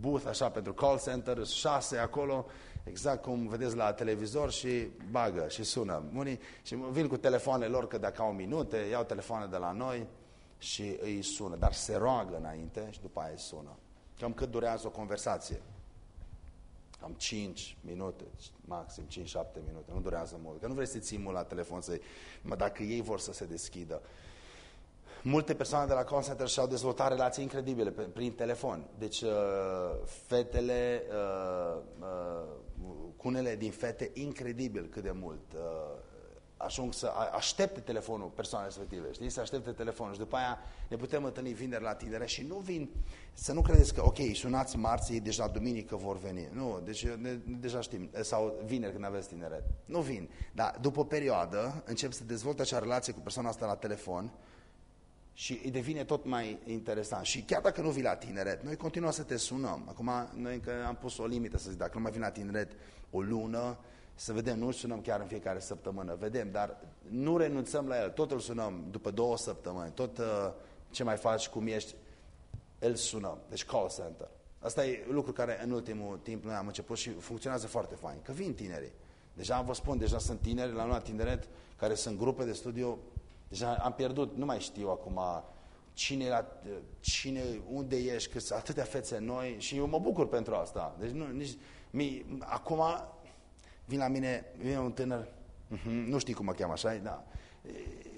booth așa pentru call center, șase acolo, exact cum vedeți la televizor și bagă și sună. Unii, și vin cu telefoanele lor că dacă au minute, iau telefoane de la noi și îi sună. Dar se roagă înainte și după aia îi sună. Cam cât durează o conversație? Cam 5 minute, maxim 5-7 minute, nu durează mult. Că nu vrei să ții mult la telefon, să mă, dacă ei vor să se deschidă. Multe persoane de la call center și-au dezvoltat relații incredibile prin telefon. Deci, uh, fetele, uh, uh, cunele din fete, incredibil cât de mult ajung să aștepte telefonul persoanei respective, știi? Să aștepte telefonul și după aia ne putem întâlni vineri la tinere și nu vin, să nu credeți că, ok, sunați marți, deja duminică vor veni. Nu, deci ne, deja știm, sau vineri când aveți tineret. Nu vin, dar după o perioadă încep să dezvolte acea relație cu persoana asta la telefon și îi devine tot mai interesant. Și chiar dacă nu vii la tineret, noi continuăm să te sunăm. Acum noi încă am pus o limită să zic, dacă nu mai vin la tineret o lună, să vedem, nu sunăm chiar în fiecare săptămână, vedem, dar nu renunțăm la el, tot îl sunăm după două săptămâni, tot uh, ce mai faci, cum ești, îl sunăm, deci call center. Asta e lucru care în ultimul timp noi am început și funcționează foarte fain, că vin tinerii. Deja vă spun, deja sunt tineri la noi la tineret care sunt grupe de studiu, deja am pierdut, nu mai știu acum cine, la, cine unde ești, că sunt atâtea fețe noi și eu mă bucur pentru asta. Deci nu, nici, mi, acum vin la mine, vine un tânăr, uh mhm, -huh, nu știi cum mă cheamă așa, da,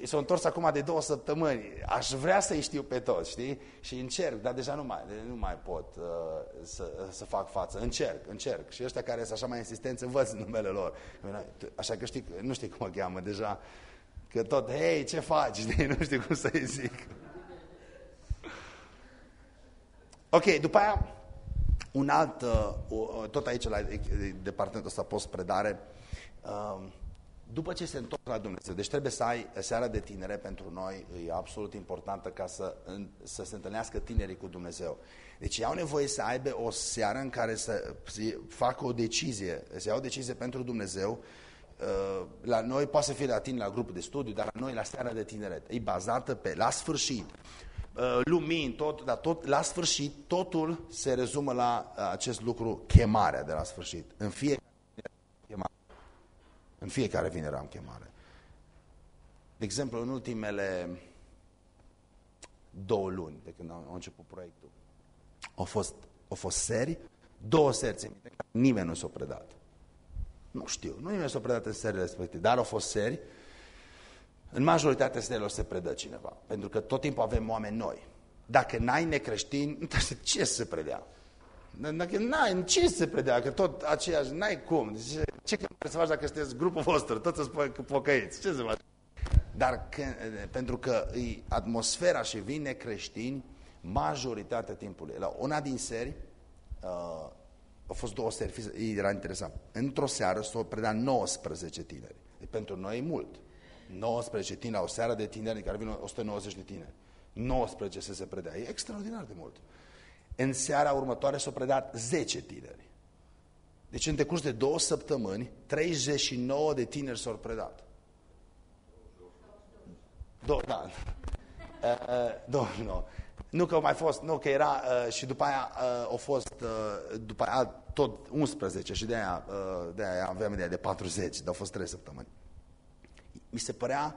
s-a întors acum de două săptămâni. Aș vrea să-i știu pe toți, știi? Și încerc, dar deja nu mai, nu mai pot uh, să, să fac față. Încerc, încerc. Și ăștia care sunt așa mai insistenți, învăț numele lor. Așa că știi, nu știi cum mă cheamă deja. Că tot, hei, ce faci? [laughs] Știi? Nu știu cum să-i zic. Ok, după aia, un alt, uh, tot aici la departamentul ăsta post-predare, uh, după ce se întorc la Dumnezeu. Deci trebuie să ai seara de tinere pentru noi, e absolut importantă ca să, în, să se întâlnească tinerii cu Dumnezeu. Deci au nevoie să aibă o seară în care să, să facă o decizie, să iau o decizie pentru Dumnezeu. Uh, la noi poate să fie la tine la grupul de studiu, dar la noi la seara de tineret. E bazată pe, la sfârșit, uh, lumini, tot, dar tot, la sfârșit, totul se rezumă la uh, acest lucru, chemarea de la sfârșit. În fiecare în fiecare vinere am chemare. De exemplu, în ultimele două luni de când am început proiectul, au fost, au fost seri, două seri, nimeni nu s-a predat. Nu știu, nu nimeni s-a predat în serile respective, dar au fost seri. În majoritatea serilor se predă cineva, pentru că tot timpul avem oameni noi. Dacă n-ai necreștini, ce să se predea? Dacă n-ai, ce se predea? Că tot aceeași, n-ai cum. Ce trebuie să faci dacă sunteți grupul vostru? Tot să spui că pocăiți. Ce să faci? Dar că, pentru că e atmosfera și vine creștini majoritatea timpului. La una din seri, uh, au fost două seri, era interesant. Într-o seară s-au predat 19 tineri. E pentru noi e mult. 19 tineri, la o seară de tineri, care vin 190 de tineri. 19 să se predea. E extraordinar de mult. În seara următoare s-au predat 10 tineri. Deci în decurs de două săptămâni, 39 de tineri s-au predat. Do, da. Uh, uh, nu. Nu că au mai fost, nu că era uh, și după aia uh, au fost, uh, după aia tot 11 și de aia, uh, de aia aveam ideea de 40, dar au fost 3 săptămâni. Mi se părea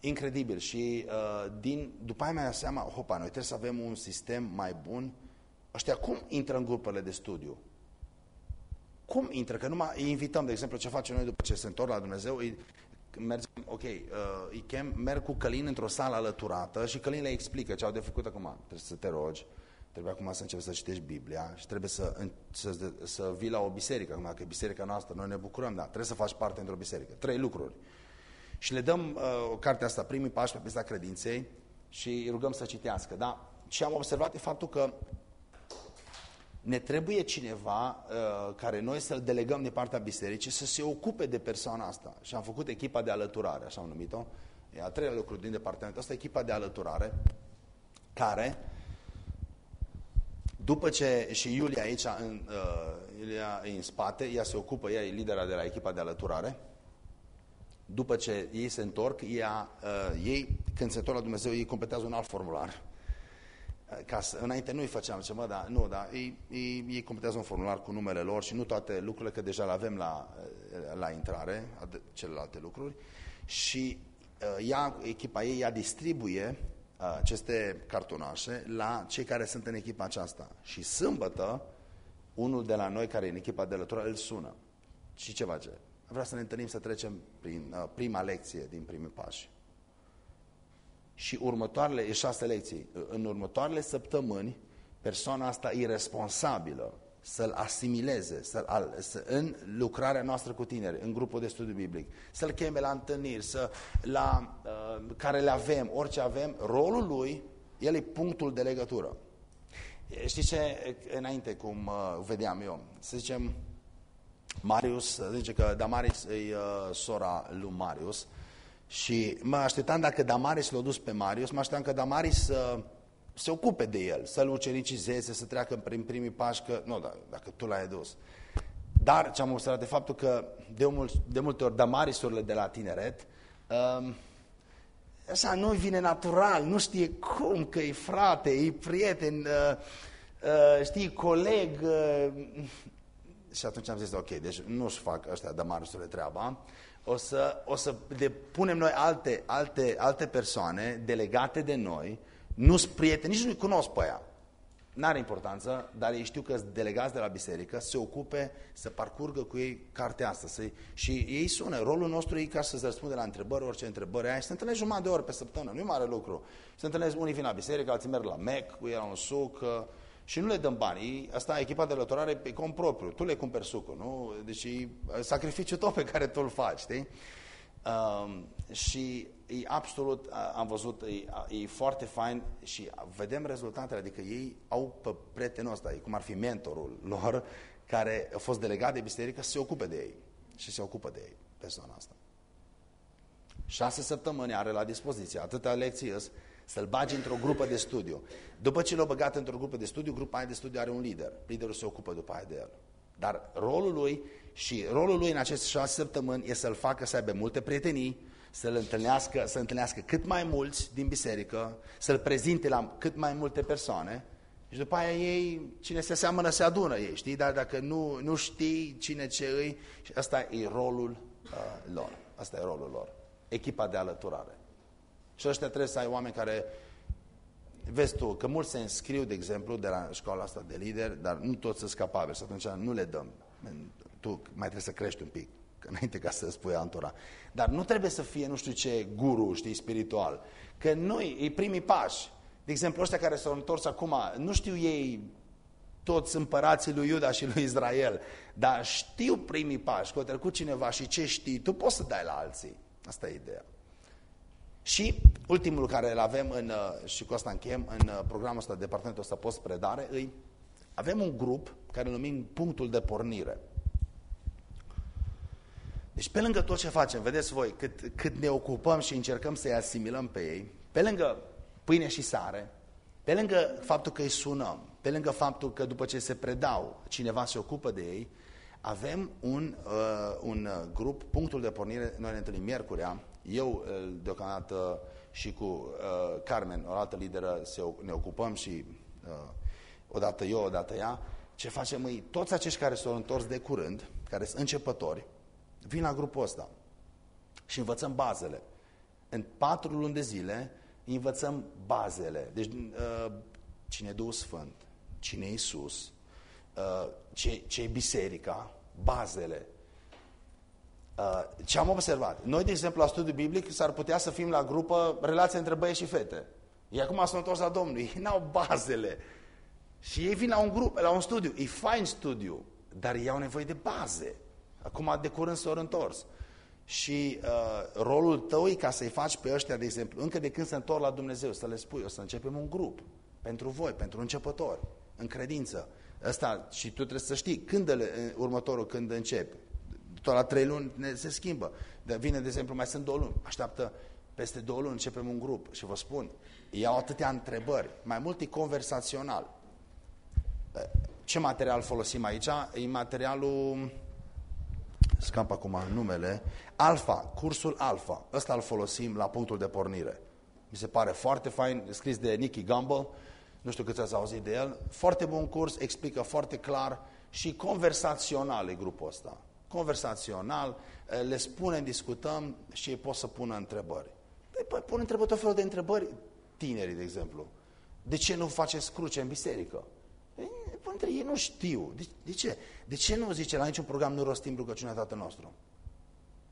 incredibil și uh, din, după aia mi-am seama, hopa, noi trebuie să avem un sistem mai bun. Ăștia cum intră în grupele de studiu? Cum intră? Că numai îi invităm, de exemplu, ce facem noi după ce se întorc la Dumnezeu, îi, mergem, ok, uh, îi chem, merg cu Călin într-o sală alăturată și Călin le explică ce au de făcut acum. Trebuie să te rogi, trebuie acum să începi să citești Biblia și trebuie să, să, să vii la o biserică, acum că e biserica noastră, noi ne bucurăm, da, trebuie să faci parte într-o biserică. Trei lucruri. Și le dăm uh, o carte asta, primii pași pe pista credinței și îi rugăm să citească. Da? Ce am observat e faptul că ne trebuie cineva uh, care noi să-l delegăm de partea bisericii să se ocupe de persoana asta. Și am făcut echipa de alăturare, așa am numit-o. E a treia lucru din departamentul ăsta, echipa de alăturare, care, după ce și Iulia aici, în, uh, Iulia e în spate, ea se ocupă, ea e lidera de la echipa de alăturare, după ce ei se întorc, ea, uh, ei, când se întorc la Dumnezeu, ei completează un alt formular ca să, înainte nu-i făceam, ce mă, dar nu, dar ei, ei, ei completează un formular cu numele lor și nu toate lucrurile, că deja le avem la, la intrare, celelalte lucruri, și uh, ea, echipa ei, ea distribuie uh, aceste cartonașe la cei care sunt în echipa aceasta. Și sâmbătă, unul de la noi care e în echipa de lătură îl sună. Și ce face? Vrea să ne întâlnim să trecem prin uh, prima lecție din primii pași și următoarele, șase lecții, în următoarele săptămâni, persoana asta e responsabilă să-l asimileze să să, în lucrarea noastră cu tineri, în grupul de studiu biblic, să-l cheme la întâlniri, să, la, uh, care le avem, orice avem, rolul lui, el e punctul de legătură. Știți ce, înainte, cum uh, vedeam eu, să zicem, Marius, zice că Damaris e uh, sora lui Marius, Și mă așteptam dacă Damaris l-a dus pe Marius, mă așteptam că Damaris să se ocupe de el, să-l ucenicizeze, să treacă prin primii pași, că, nu, da, dacă tu l-ai dus. Dar ce am observat de faptul că de, mult, de multe ori Damarisurile de la tineret, um, așa nu vine natural, nu știe cum, că e frate, e prieten, uh, uh, știi, coleg. Uh, și atunci am zis, ok, deci nu-și fac ăștia Damarisurile treaba, o să, o să depunem noi alte, alte, alte persoane delegate de noi, nu sunt prieteni, nici nu-i cunosc pe ea. N-are importanță, dar ei știu că sunt delegați de la biserică, se ocupe să parcurgă cu ei cartea asta. Să și ei sună. Rolul nostru e ca să-ți răspunde la întrebări, orice întrebări ai. Și se întâlnesc jumătate de ori pe săptămână, nu e mare lucru. Se întâlnesc unii vin la biserică, alții merg la Mac, cu ei la un suc, și nu le dăm bani. Asta, echipa de lăturare, e cum propriu. Tu le cumperi sucul, nu? Deci e sacrificiul tău pe care tu îl faci, știi? Um, și e absolut, am văzut, e, e foarte fain și vedem rezultatele, adică ei au pe prietenul ăsta, e cum ar fi mentorul lor, care a fost delegat de biserică, se ocupe de ei și se ocupă de ei, persoana asta. Șase săptămâni are la dispoziție, atâtea lecții să-l bagi într-o grupă de studiu. După ce l-a băgat într-o grupă de studiu, grupa aia de studiu are un lider. Liderul se ocupă după aia de el. Dar rolul lui și rolul lui în aceste șase săptămâni e să-l facă să aibă multe prietenii, să-l întâlnească, să întâlnească cât mai mulți din biserică, să-l prezinte la cât mai multe persoane și după aia ei, cine se seamănă, se adună ei, știi? Dar dacă nu, nu știi cine ce îi, asta e rolul uh, lor. Asta e rolul lor. Echipa de alăturare. Și ăștia trebuie să ai oameni care, vezi tu, că mulți se înscriu, de exemplu, de la școala asta de lider, dar nu toți sunt capabili și atunci nu le dăm. Tu mai trebuie să crești un pic, că înainte ca să spui antura. Dar nu trebuie să fie, nu știu ce, guru, știi, spiritual. Că noi, e primii pași. De exemplu, ăștia care s-au întors acum, nu știu ei toți împărații lui Iuda și lui Israel, dar știu primii pași, că a trecut cineva și ce știi, tu poți să dai la alții. Asta e ideea. Și ultimul care îl avem, în, uh, și cu asta încheiem, în uh, programul ăsta, departamentul ăsta post-predare, îi avem un grup care îl numim punctul de pornire. Deci pe lângă tot ce facem, vedeți voi, cât, cât ne ocupăm și încercăm să-i asimilăm pe ei, pe lângă pâine și sare, pe lângă faptul că îi sunăm, pe lângă faptul că după ce se predau, cineva se ocupă de ei, avem un, uh, un grup, punctul de pornire, noi ne întâlnim miercurea, eu uh, deocamdată și cu uh, Carmen, o altă lideră, se, ne ocupăm și uh, odată eu, odată ea, ce facem îi, toți acești care s-au întors de curând, care sunt începători, vin la grupul ăsta și învățăm bazele. În patru luni de zile învățăm bazele. Deci uh, cine e Duhul Sfânt, cine e Iisus, uh, ce, ce e biserica, bazele. Uh, ce am observat? Noi, de exemplu, la studiu biblic s-ar putea să fim la grupă relație între băieți și fete. Ei acum sunt întors la Domnul, [laughs] ei n-au bazele. Și ei vin la un grup, la un studiu, e fain studiu, dar ei au nevoie de baze. Acum de curând s-au întors. Și uh, rolul tău e ca să-i faci pe ăștia, de exemplu, încă de când se întorc la Dumnezeu, să le spui, o să începem un grup pentru voi, pentru începători, în credință. Asta, și tu trebuie să știi când de, următorul, când începi. Tot la trei luni ne, se schimbă. De, vine, de exemplu, mai sunt două luni. Așteaptă peste două luni, începem un grup. Și vă spun, iau atâtea întrebări. Mai mult e conversațional. Ce material folosim aici? E materialul scap acum numele, Alfa, cursul Alfa. Ăsta îl folosim la punctul de pornire. Mi se pare foarte fain, scris de Nicky Gumbel, nu știu câți ați auzit de el. Foarte bun curs, explică foarte clar și conversațional e grupul ăsta. Conversațional, eh, le spunem, discutăm și ei pot să pună întrebări. Păi pun întrebări, tot felul de întrebări tinerii, de exemplu. De ce nu faceți cruce în biserică? Între ei nu știu. De, de ce? De ce nu zice la niciun program nu rostim rugăciunea Tatăl nostru?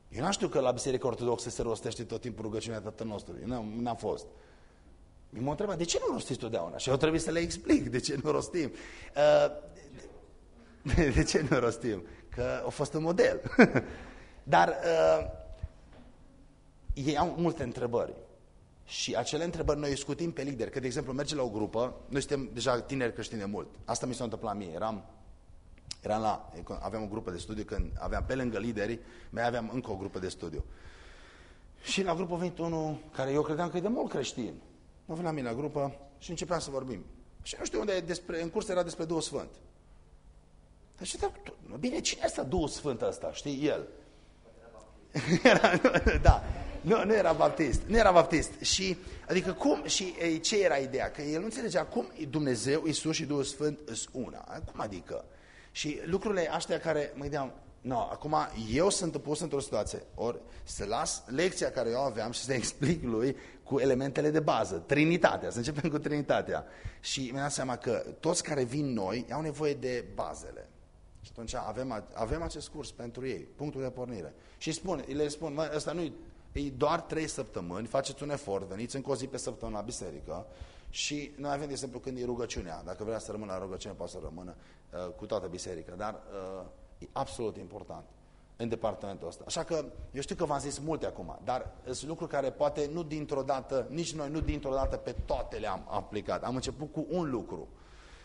Eu nu știu că la Biserica Ortodoxă se rostește tot timpul rugăciunea Tatăl nostru. Eu n-am fost. M-a întrebat, de ce nu rostiți totdeauna? Și eu trebuie să le explic de ce nu rostim. Uh, de, de ce nu rostim? Că a fost un model. [laughs] Dar uh, ei au multe întrebări. Și acele întrebări noi scutim pe lider, că de exemplu merge la o grupă, noi suntem deja tineri creștini de mult. Asta mi s-a întâmplat mie, eram, eram la, aveam o grupă de studiu, când aveam pe lângă lideri, mai aveam încă o grupă de studiu. Și la grupă a venit unul care eu credeam că e de mult creștin. Nu venit la mine la grupă și începeam să vorbim. Și nu știu unde, despre, în curs era despre Duhul Sfânt. Și da, bine, cine este Duhul Sfânt ăsta? Știi, el. [laughs] Era, da, nu, nu era baptist, nu era baptist. Și, adică cum, și ce era ideea? Că el nu înțelegea cum Dumnezeu, Isus și Duhul Sfânt sunt una. Cum adică? Și lucrurile astea care mă gândeam, no, acum eu sunt pus într-o situație, ori să las lecția care eu aveam și să explic lui cu elementele de bază, Trinitatea, să începem cu Trinitatea. Și mi-am dat seama că toți care vin noi au nevoie de bazele. Și atunci avem, avem acest curs pentru ei, punctul de pornire. Și spun, le spun, mă, ăsta nu e doar trei săptămâni, faceți un efort, veniți încă o zi pe săptămână la biserică și noi avem, de exemplu, când e rugăciunea. Dacă vrea să rămână la rugăciune, poate să rămână uh, cu toată biserica, dar uh, e absolut important în departamentul ăsta. Așa că eu știu că v-am zis multe acum, dar sunt lucruri care poate nu dintr-o dată, nici noi nu dintr-o dată pe toate le-am aplicat. Am început cu un lucru.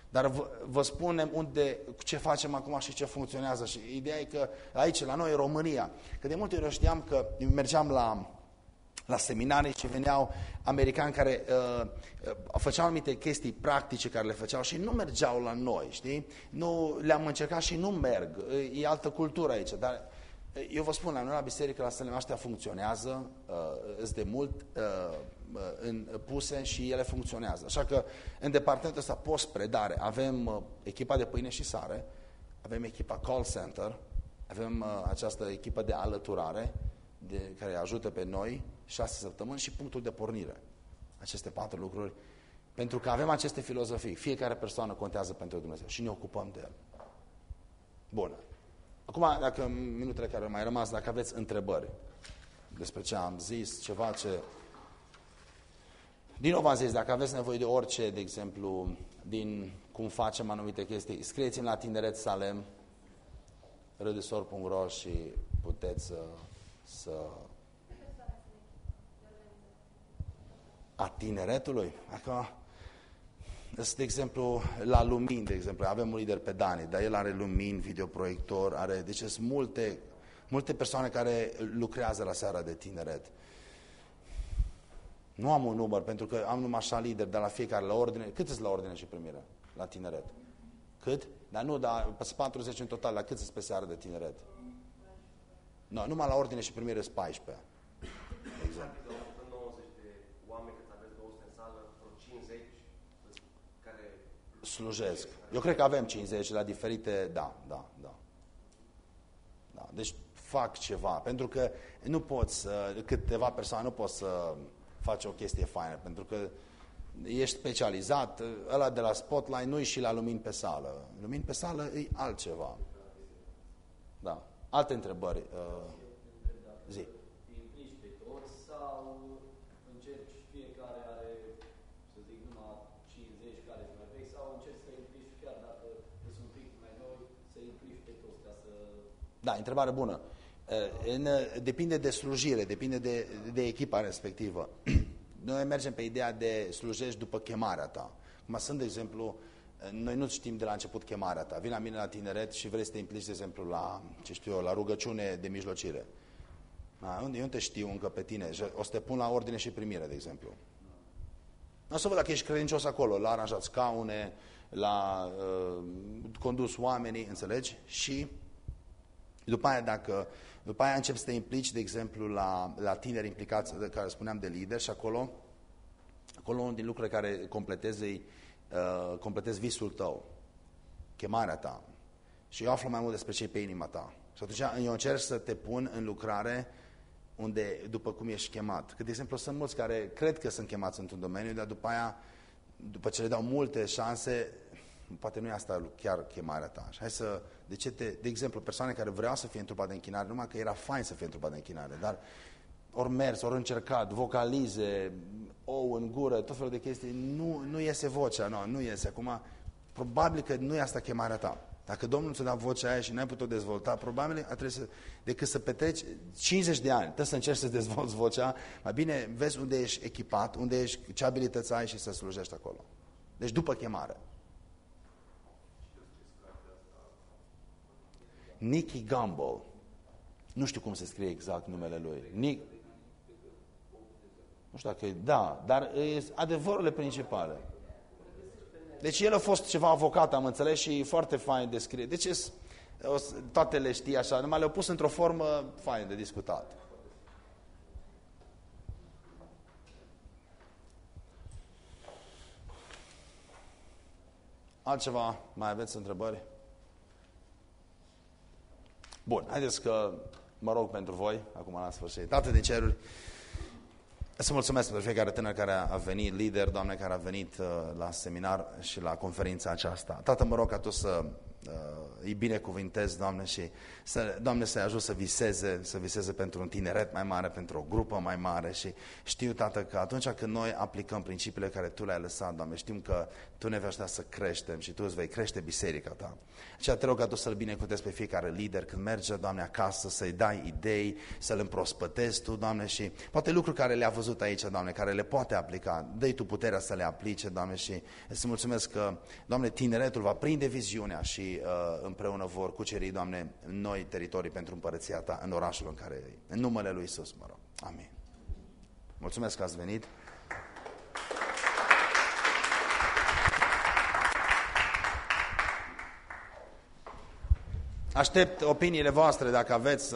Dar vă, vă spunem unde, ce facem acum și ce funcționează. Și ideea e că aici, la noi, în România, că de multe ori știam că mergeam la, la seminarii și veneau americani care uh, uh, făceau anumite chestii practice care le făceau și nu mergeau la noi, știi? Nu, le-am încercat și nu merg. E altă cultură aici, dar eu vă spun, la noi la biserică, la stările astea funcționează, uh, de mult uh, uh, în, puse și ele funcționează. Așa că în departamentul ăsta post-predare avem uh, echipa de pâine și sare, avem echipa call center, avem uh, această echipă de alăturare de, care ajută pe noi șase săptămâni și punctul de pornire. Aceste patru lucruri. Pentru că avem aceste filozofii. Fiecare persoană contează pentru Dumnezeu și ne ocupăm de el. Bună. Acum, dacă în minutele care mai rămas, dacă aveți întrebări despre ce am zis, ceva ce... Din nou v-am zis, dacă aveți nevoie de orice, de exemplu, din cum facem anumite chestii, scrieți-mi la tineret salem, râdesor.ro și puteți să, să... A tineretului? Acum, de exemplu, la Lumini, de exemplu, avem un lider pe Dani, dar el are Lumini, videoproiector, are, deci sunt multe, multe persoane care lucrează la seara de tineret. Nu am un număr, pentru că am numai așa lider, dar la fiecare, la ordine, cât sunt la ordine și primire la tineret? Cât? Dar nu, dar 40 în total, la cât sunt pe seara de tineret? Nu, numai la ordine și primire sunt 14. Slujesc. Eu cred că avem 50 la diferite, da, da, da. da. Deci fac ceva, pentru că nu poți, câteva persoane nu pot să faci o chestie faină, pentru că ești specializat, ăla de la Spotlight nu-i și la lumini pe sală. Lumini pe sală e altceva. Da. Alte întrebări. Uh, zi. Da, întrebare bună. În, depinde de slujire, depinde de, de echipa respectivă. [clears throat] Noi mergem pe ideea de slujești după chemarea ta. Cum sunt, de exemplu, noi nu știm de la început chemarea ta. Vine la mine la tineret și vrei să te implici, de exemplu, la, ce știu eu, la rugăciune de mijlocire. A, unde, eu nu te știu încă pe tine. O să te pun la ordine și primire, de exemplu. O să văd dacă ești credincios acolo, la aranjat scaune, la uh, condus oamenii, înțelegi? Și după aia, dacă, după aia încep să te implici, de exemplu, la, la tineri implicați, de care spuneam de lider și acolo, acolo unul din lucrurile care completezi, uh, completezi visul tău, chemarea ta. Și eu aflu mai mult despre cei pe inima ta. Și atunci eu încerc să te pun în lucrare unde, după cum ești chemat. Că, de exemplu, sunt mulți care cred că sunt chemați într-un domeniu, dar după aia, după ce le dau multe șanse, poate nu e asta chiar chemarea ta. Și hai să, de, ce te, de exemplu, persoane care vreau să fie într-o de închinare, numai că era fain să fie într-o de închinare, dar ori mers, ori încercat, vocalize, ou în gură, tot felul de chestii, nu, nu iese vocea, nu, nu iese. Acum, probabil că nu e asta chemarea ta. Dacă Domnul ți-a dat vocea aia și n-ai putut dezvolta, probabil trebuie să, decât să petreci 50 de ani, trebuie să încerci să dezvolți vocea, mai bine vezi unde ești echipat, unde ești, ce abilități ai și să slujești acolo. Deci după chemare. Nicky Gumbel. Nu știu cum se scrie exact numele lui. Nick... Nu știu dacă e, da, dar e adevărurile principale. Deci el a fost ceva avocat, am înțeles, și foarte fain de scrie. Deci toate le știi așa, numai le-au pus într-o formă fain de discutat. Altceva? Mai aveți întrebări? Bun, haideți că mă rog pentru voi, acum la sfârșit. Tată din ceruri, să mulțumesc pentru fiecare tânăr care a venit, lider, doamne, care a venit uh, la seminar și la conferința aceasta. Tată, mă rog ca Tu să uh, îi binecuvintez, Doamne, și să, Doamne să-i ajut să viseze, să viseze pentru un tineret mai mare, pentru o grupă mai mare și știu, Tată, că atunci când noi aplicăm principiile care Tu le-ai lăsat, Doamne, știm că Tu ne vei ajuta să creștem și Tu îți vei crește biserica Ta. Și te rog ca Tu să-L binecuvântezi pe fiecare lider când merge, Doamne, acasă, să-i dai idei, să-L împrospătezi Tu, Doamne, și poate lucruri care le-a văzut aici, Doamne, care le poate aplica, dă Tu puterea să le aplice, Doamne, și să mulțumesc că, Doamne, tineretul va prinde viziunea și uh, împreună vor cuceri, Doamne, noi teritorii pentru împărăția Ta în orașul în care e. În numele Lui Isus, mă rog. Amin. Mulțumesc că ați venit. Aștept opiniile voastre dacă aveți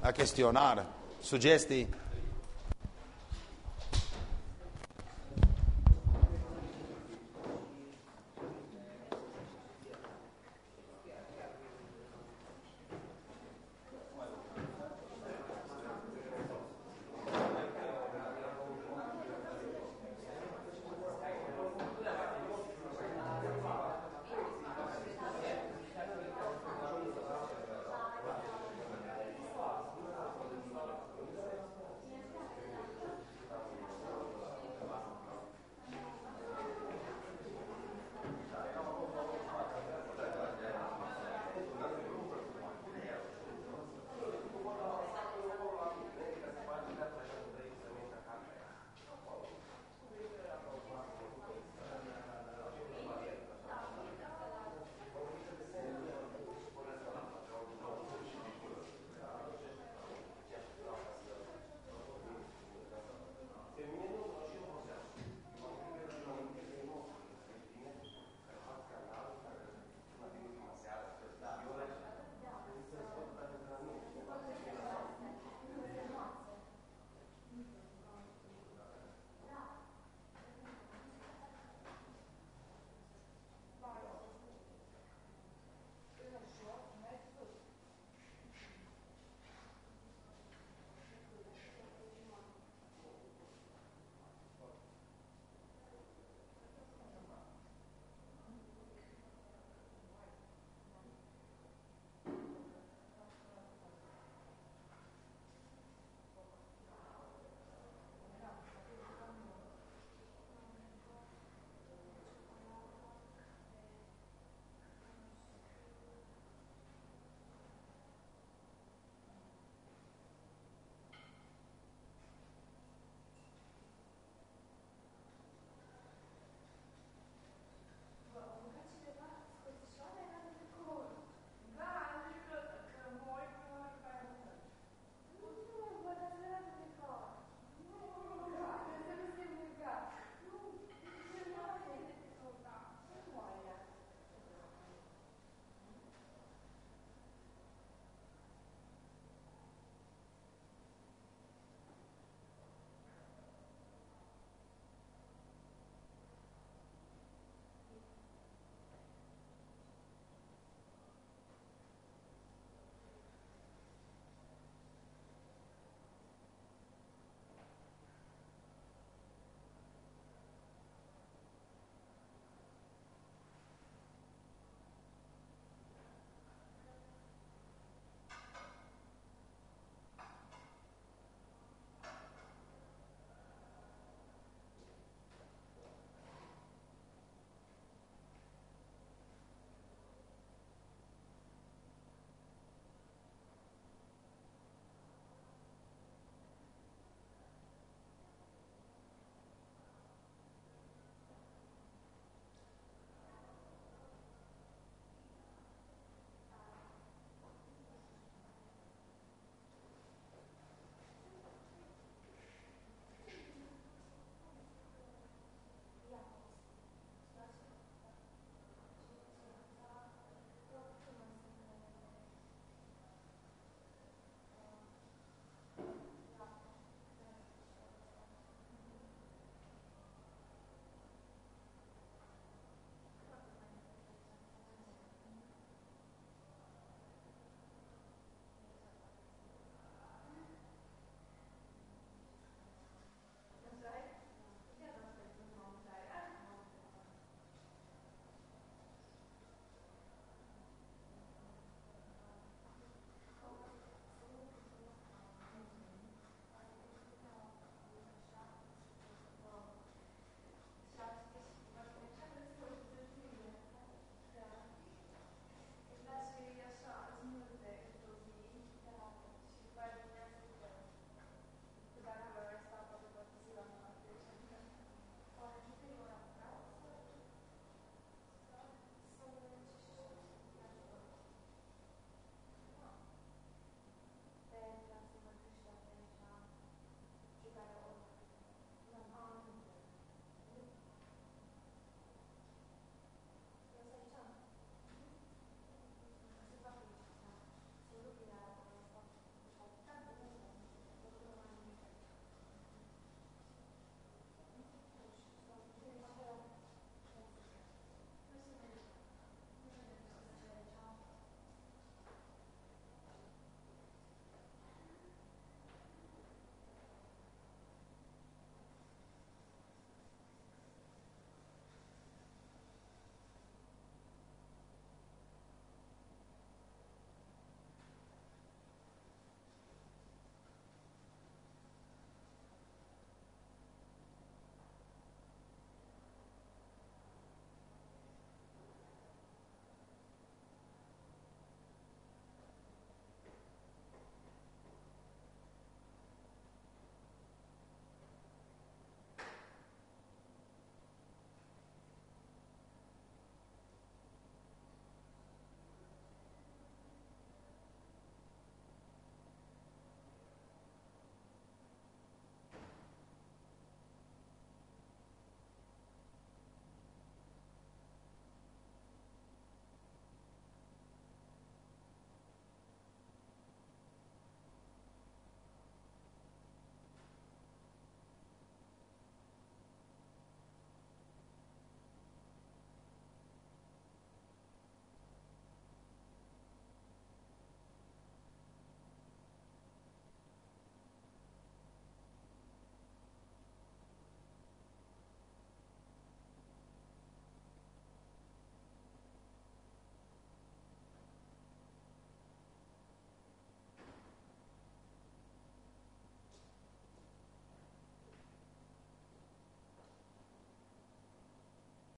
la chestionar, sugestii.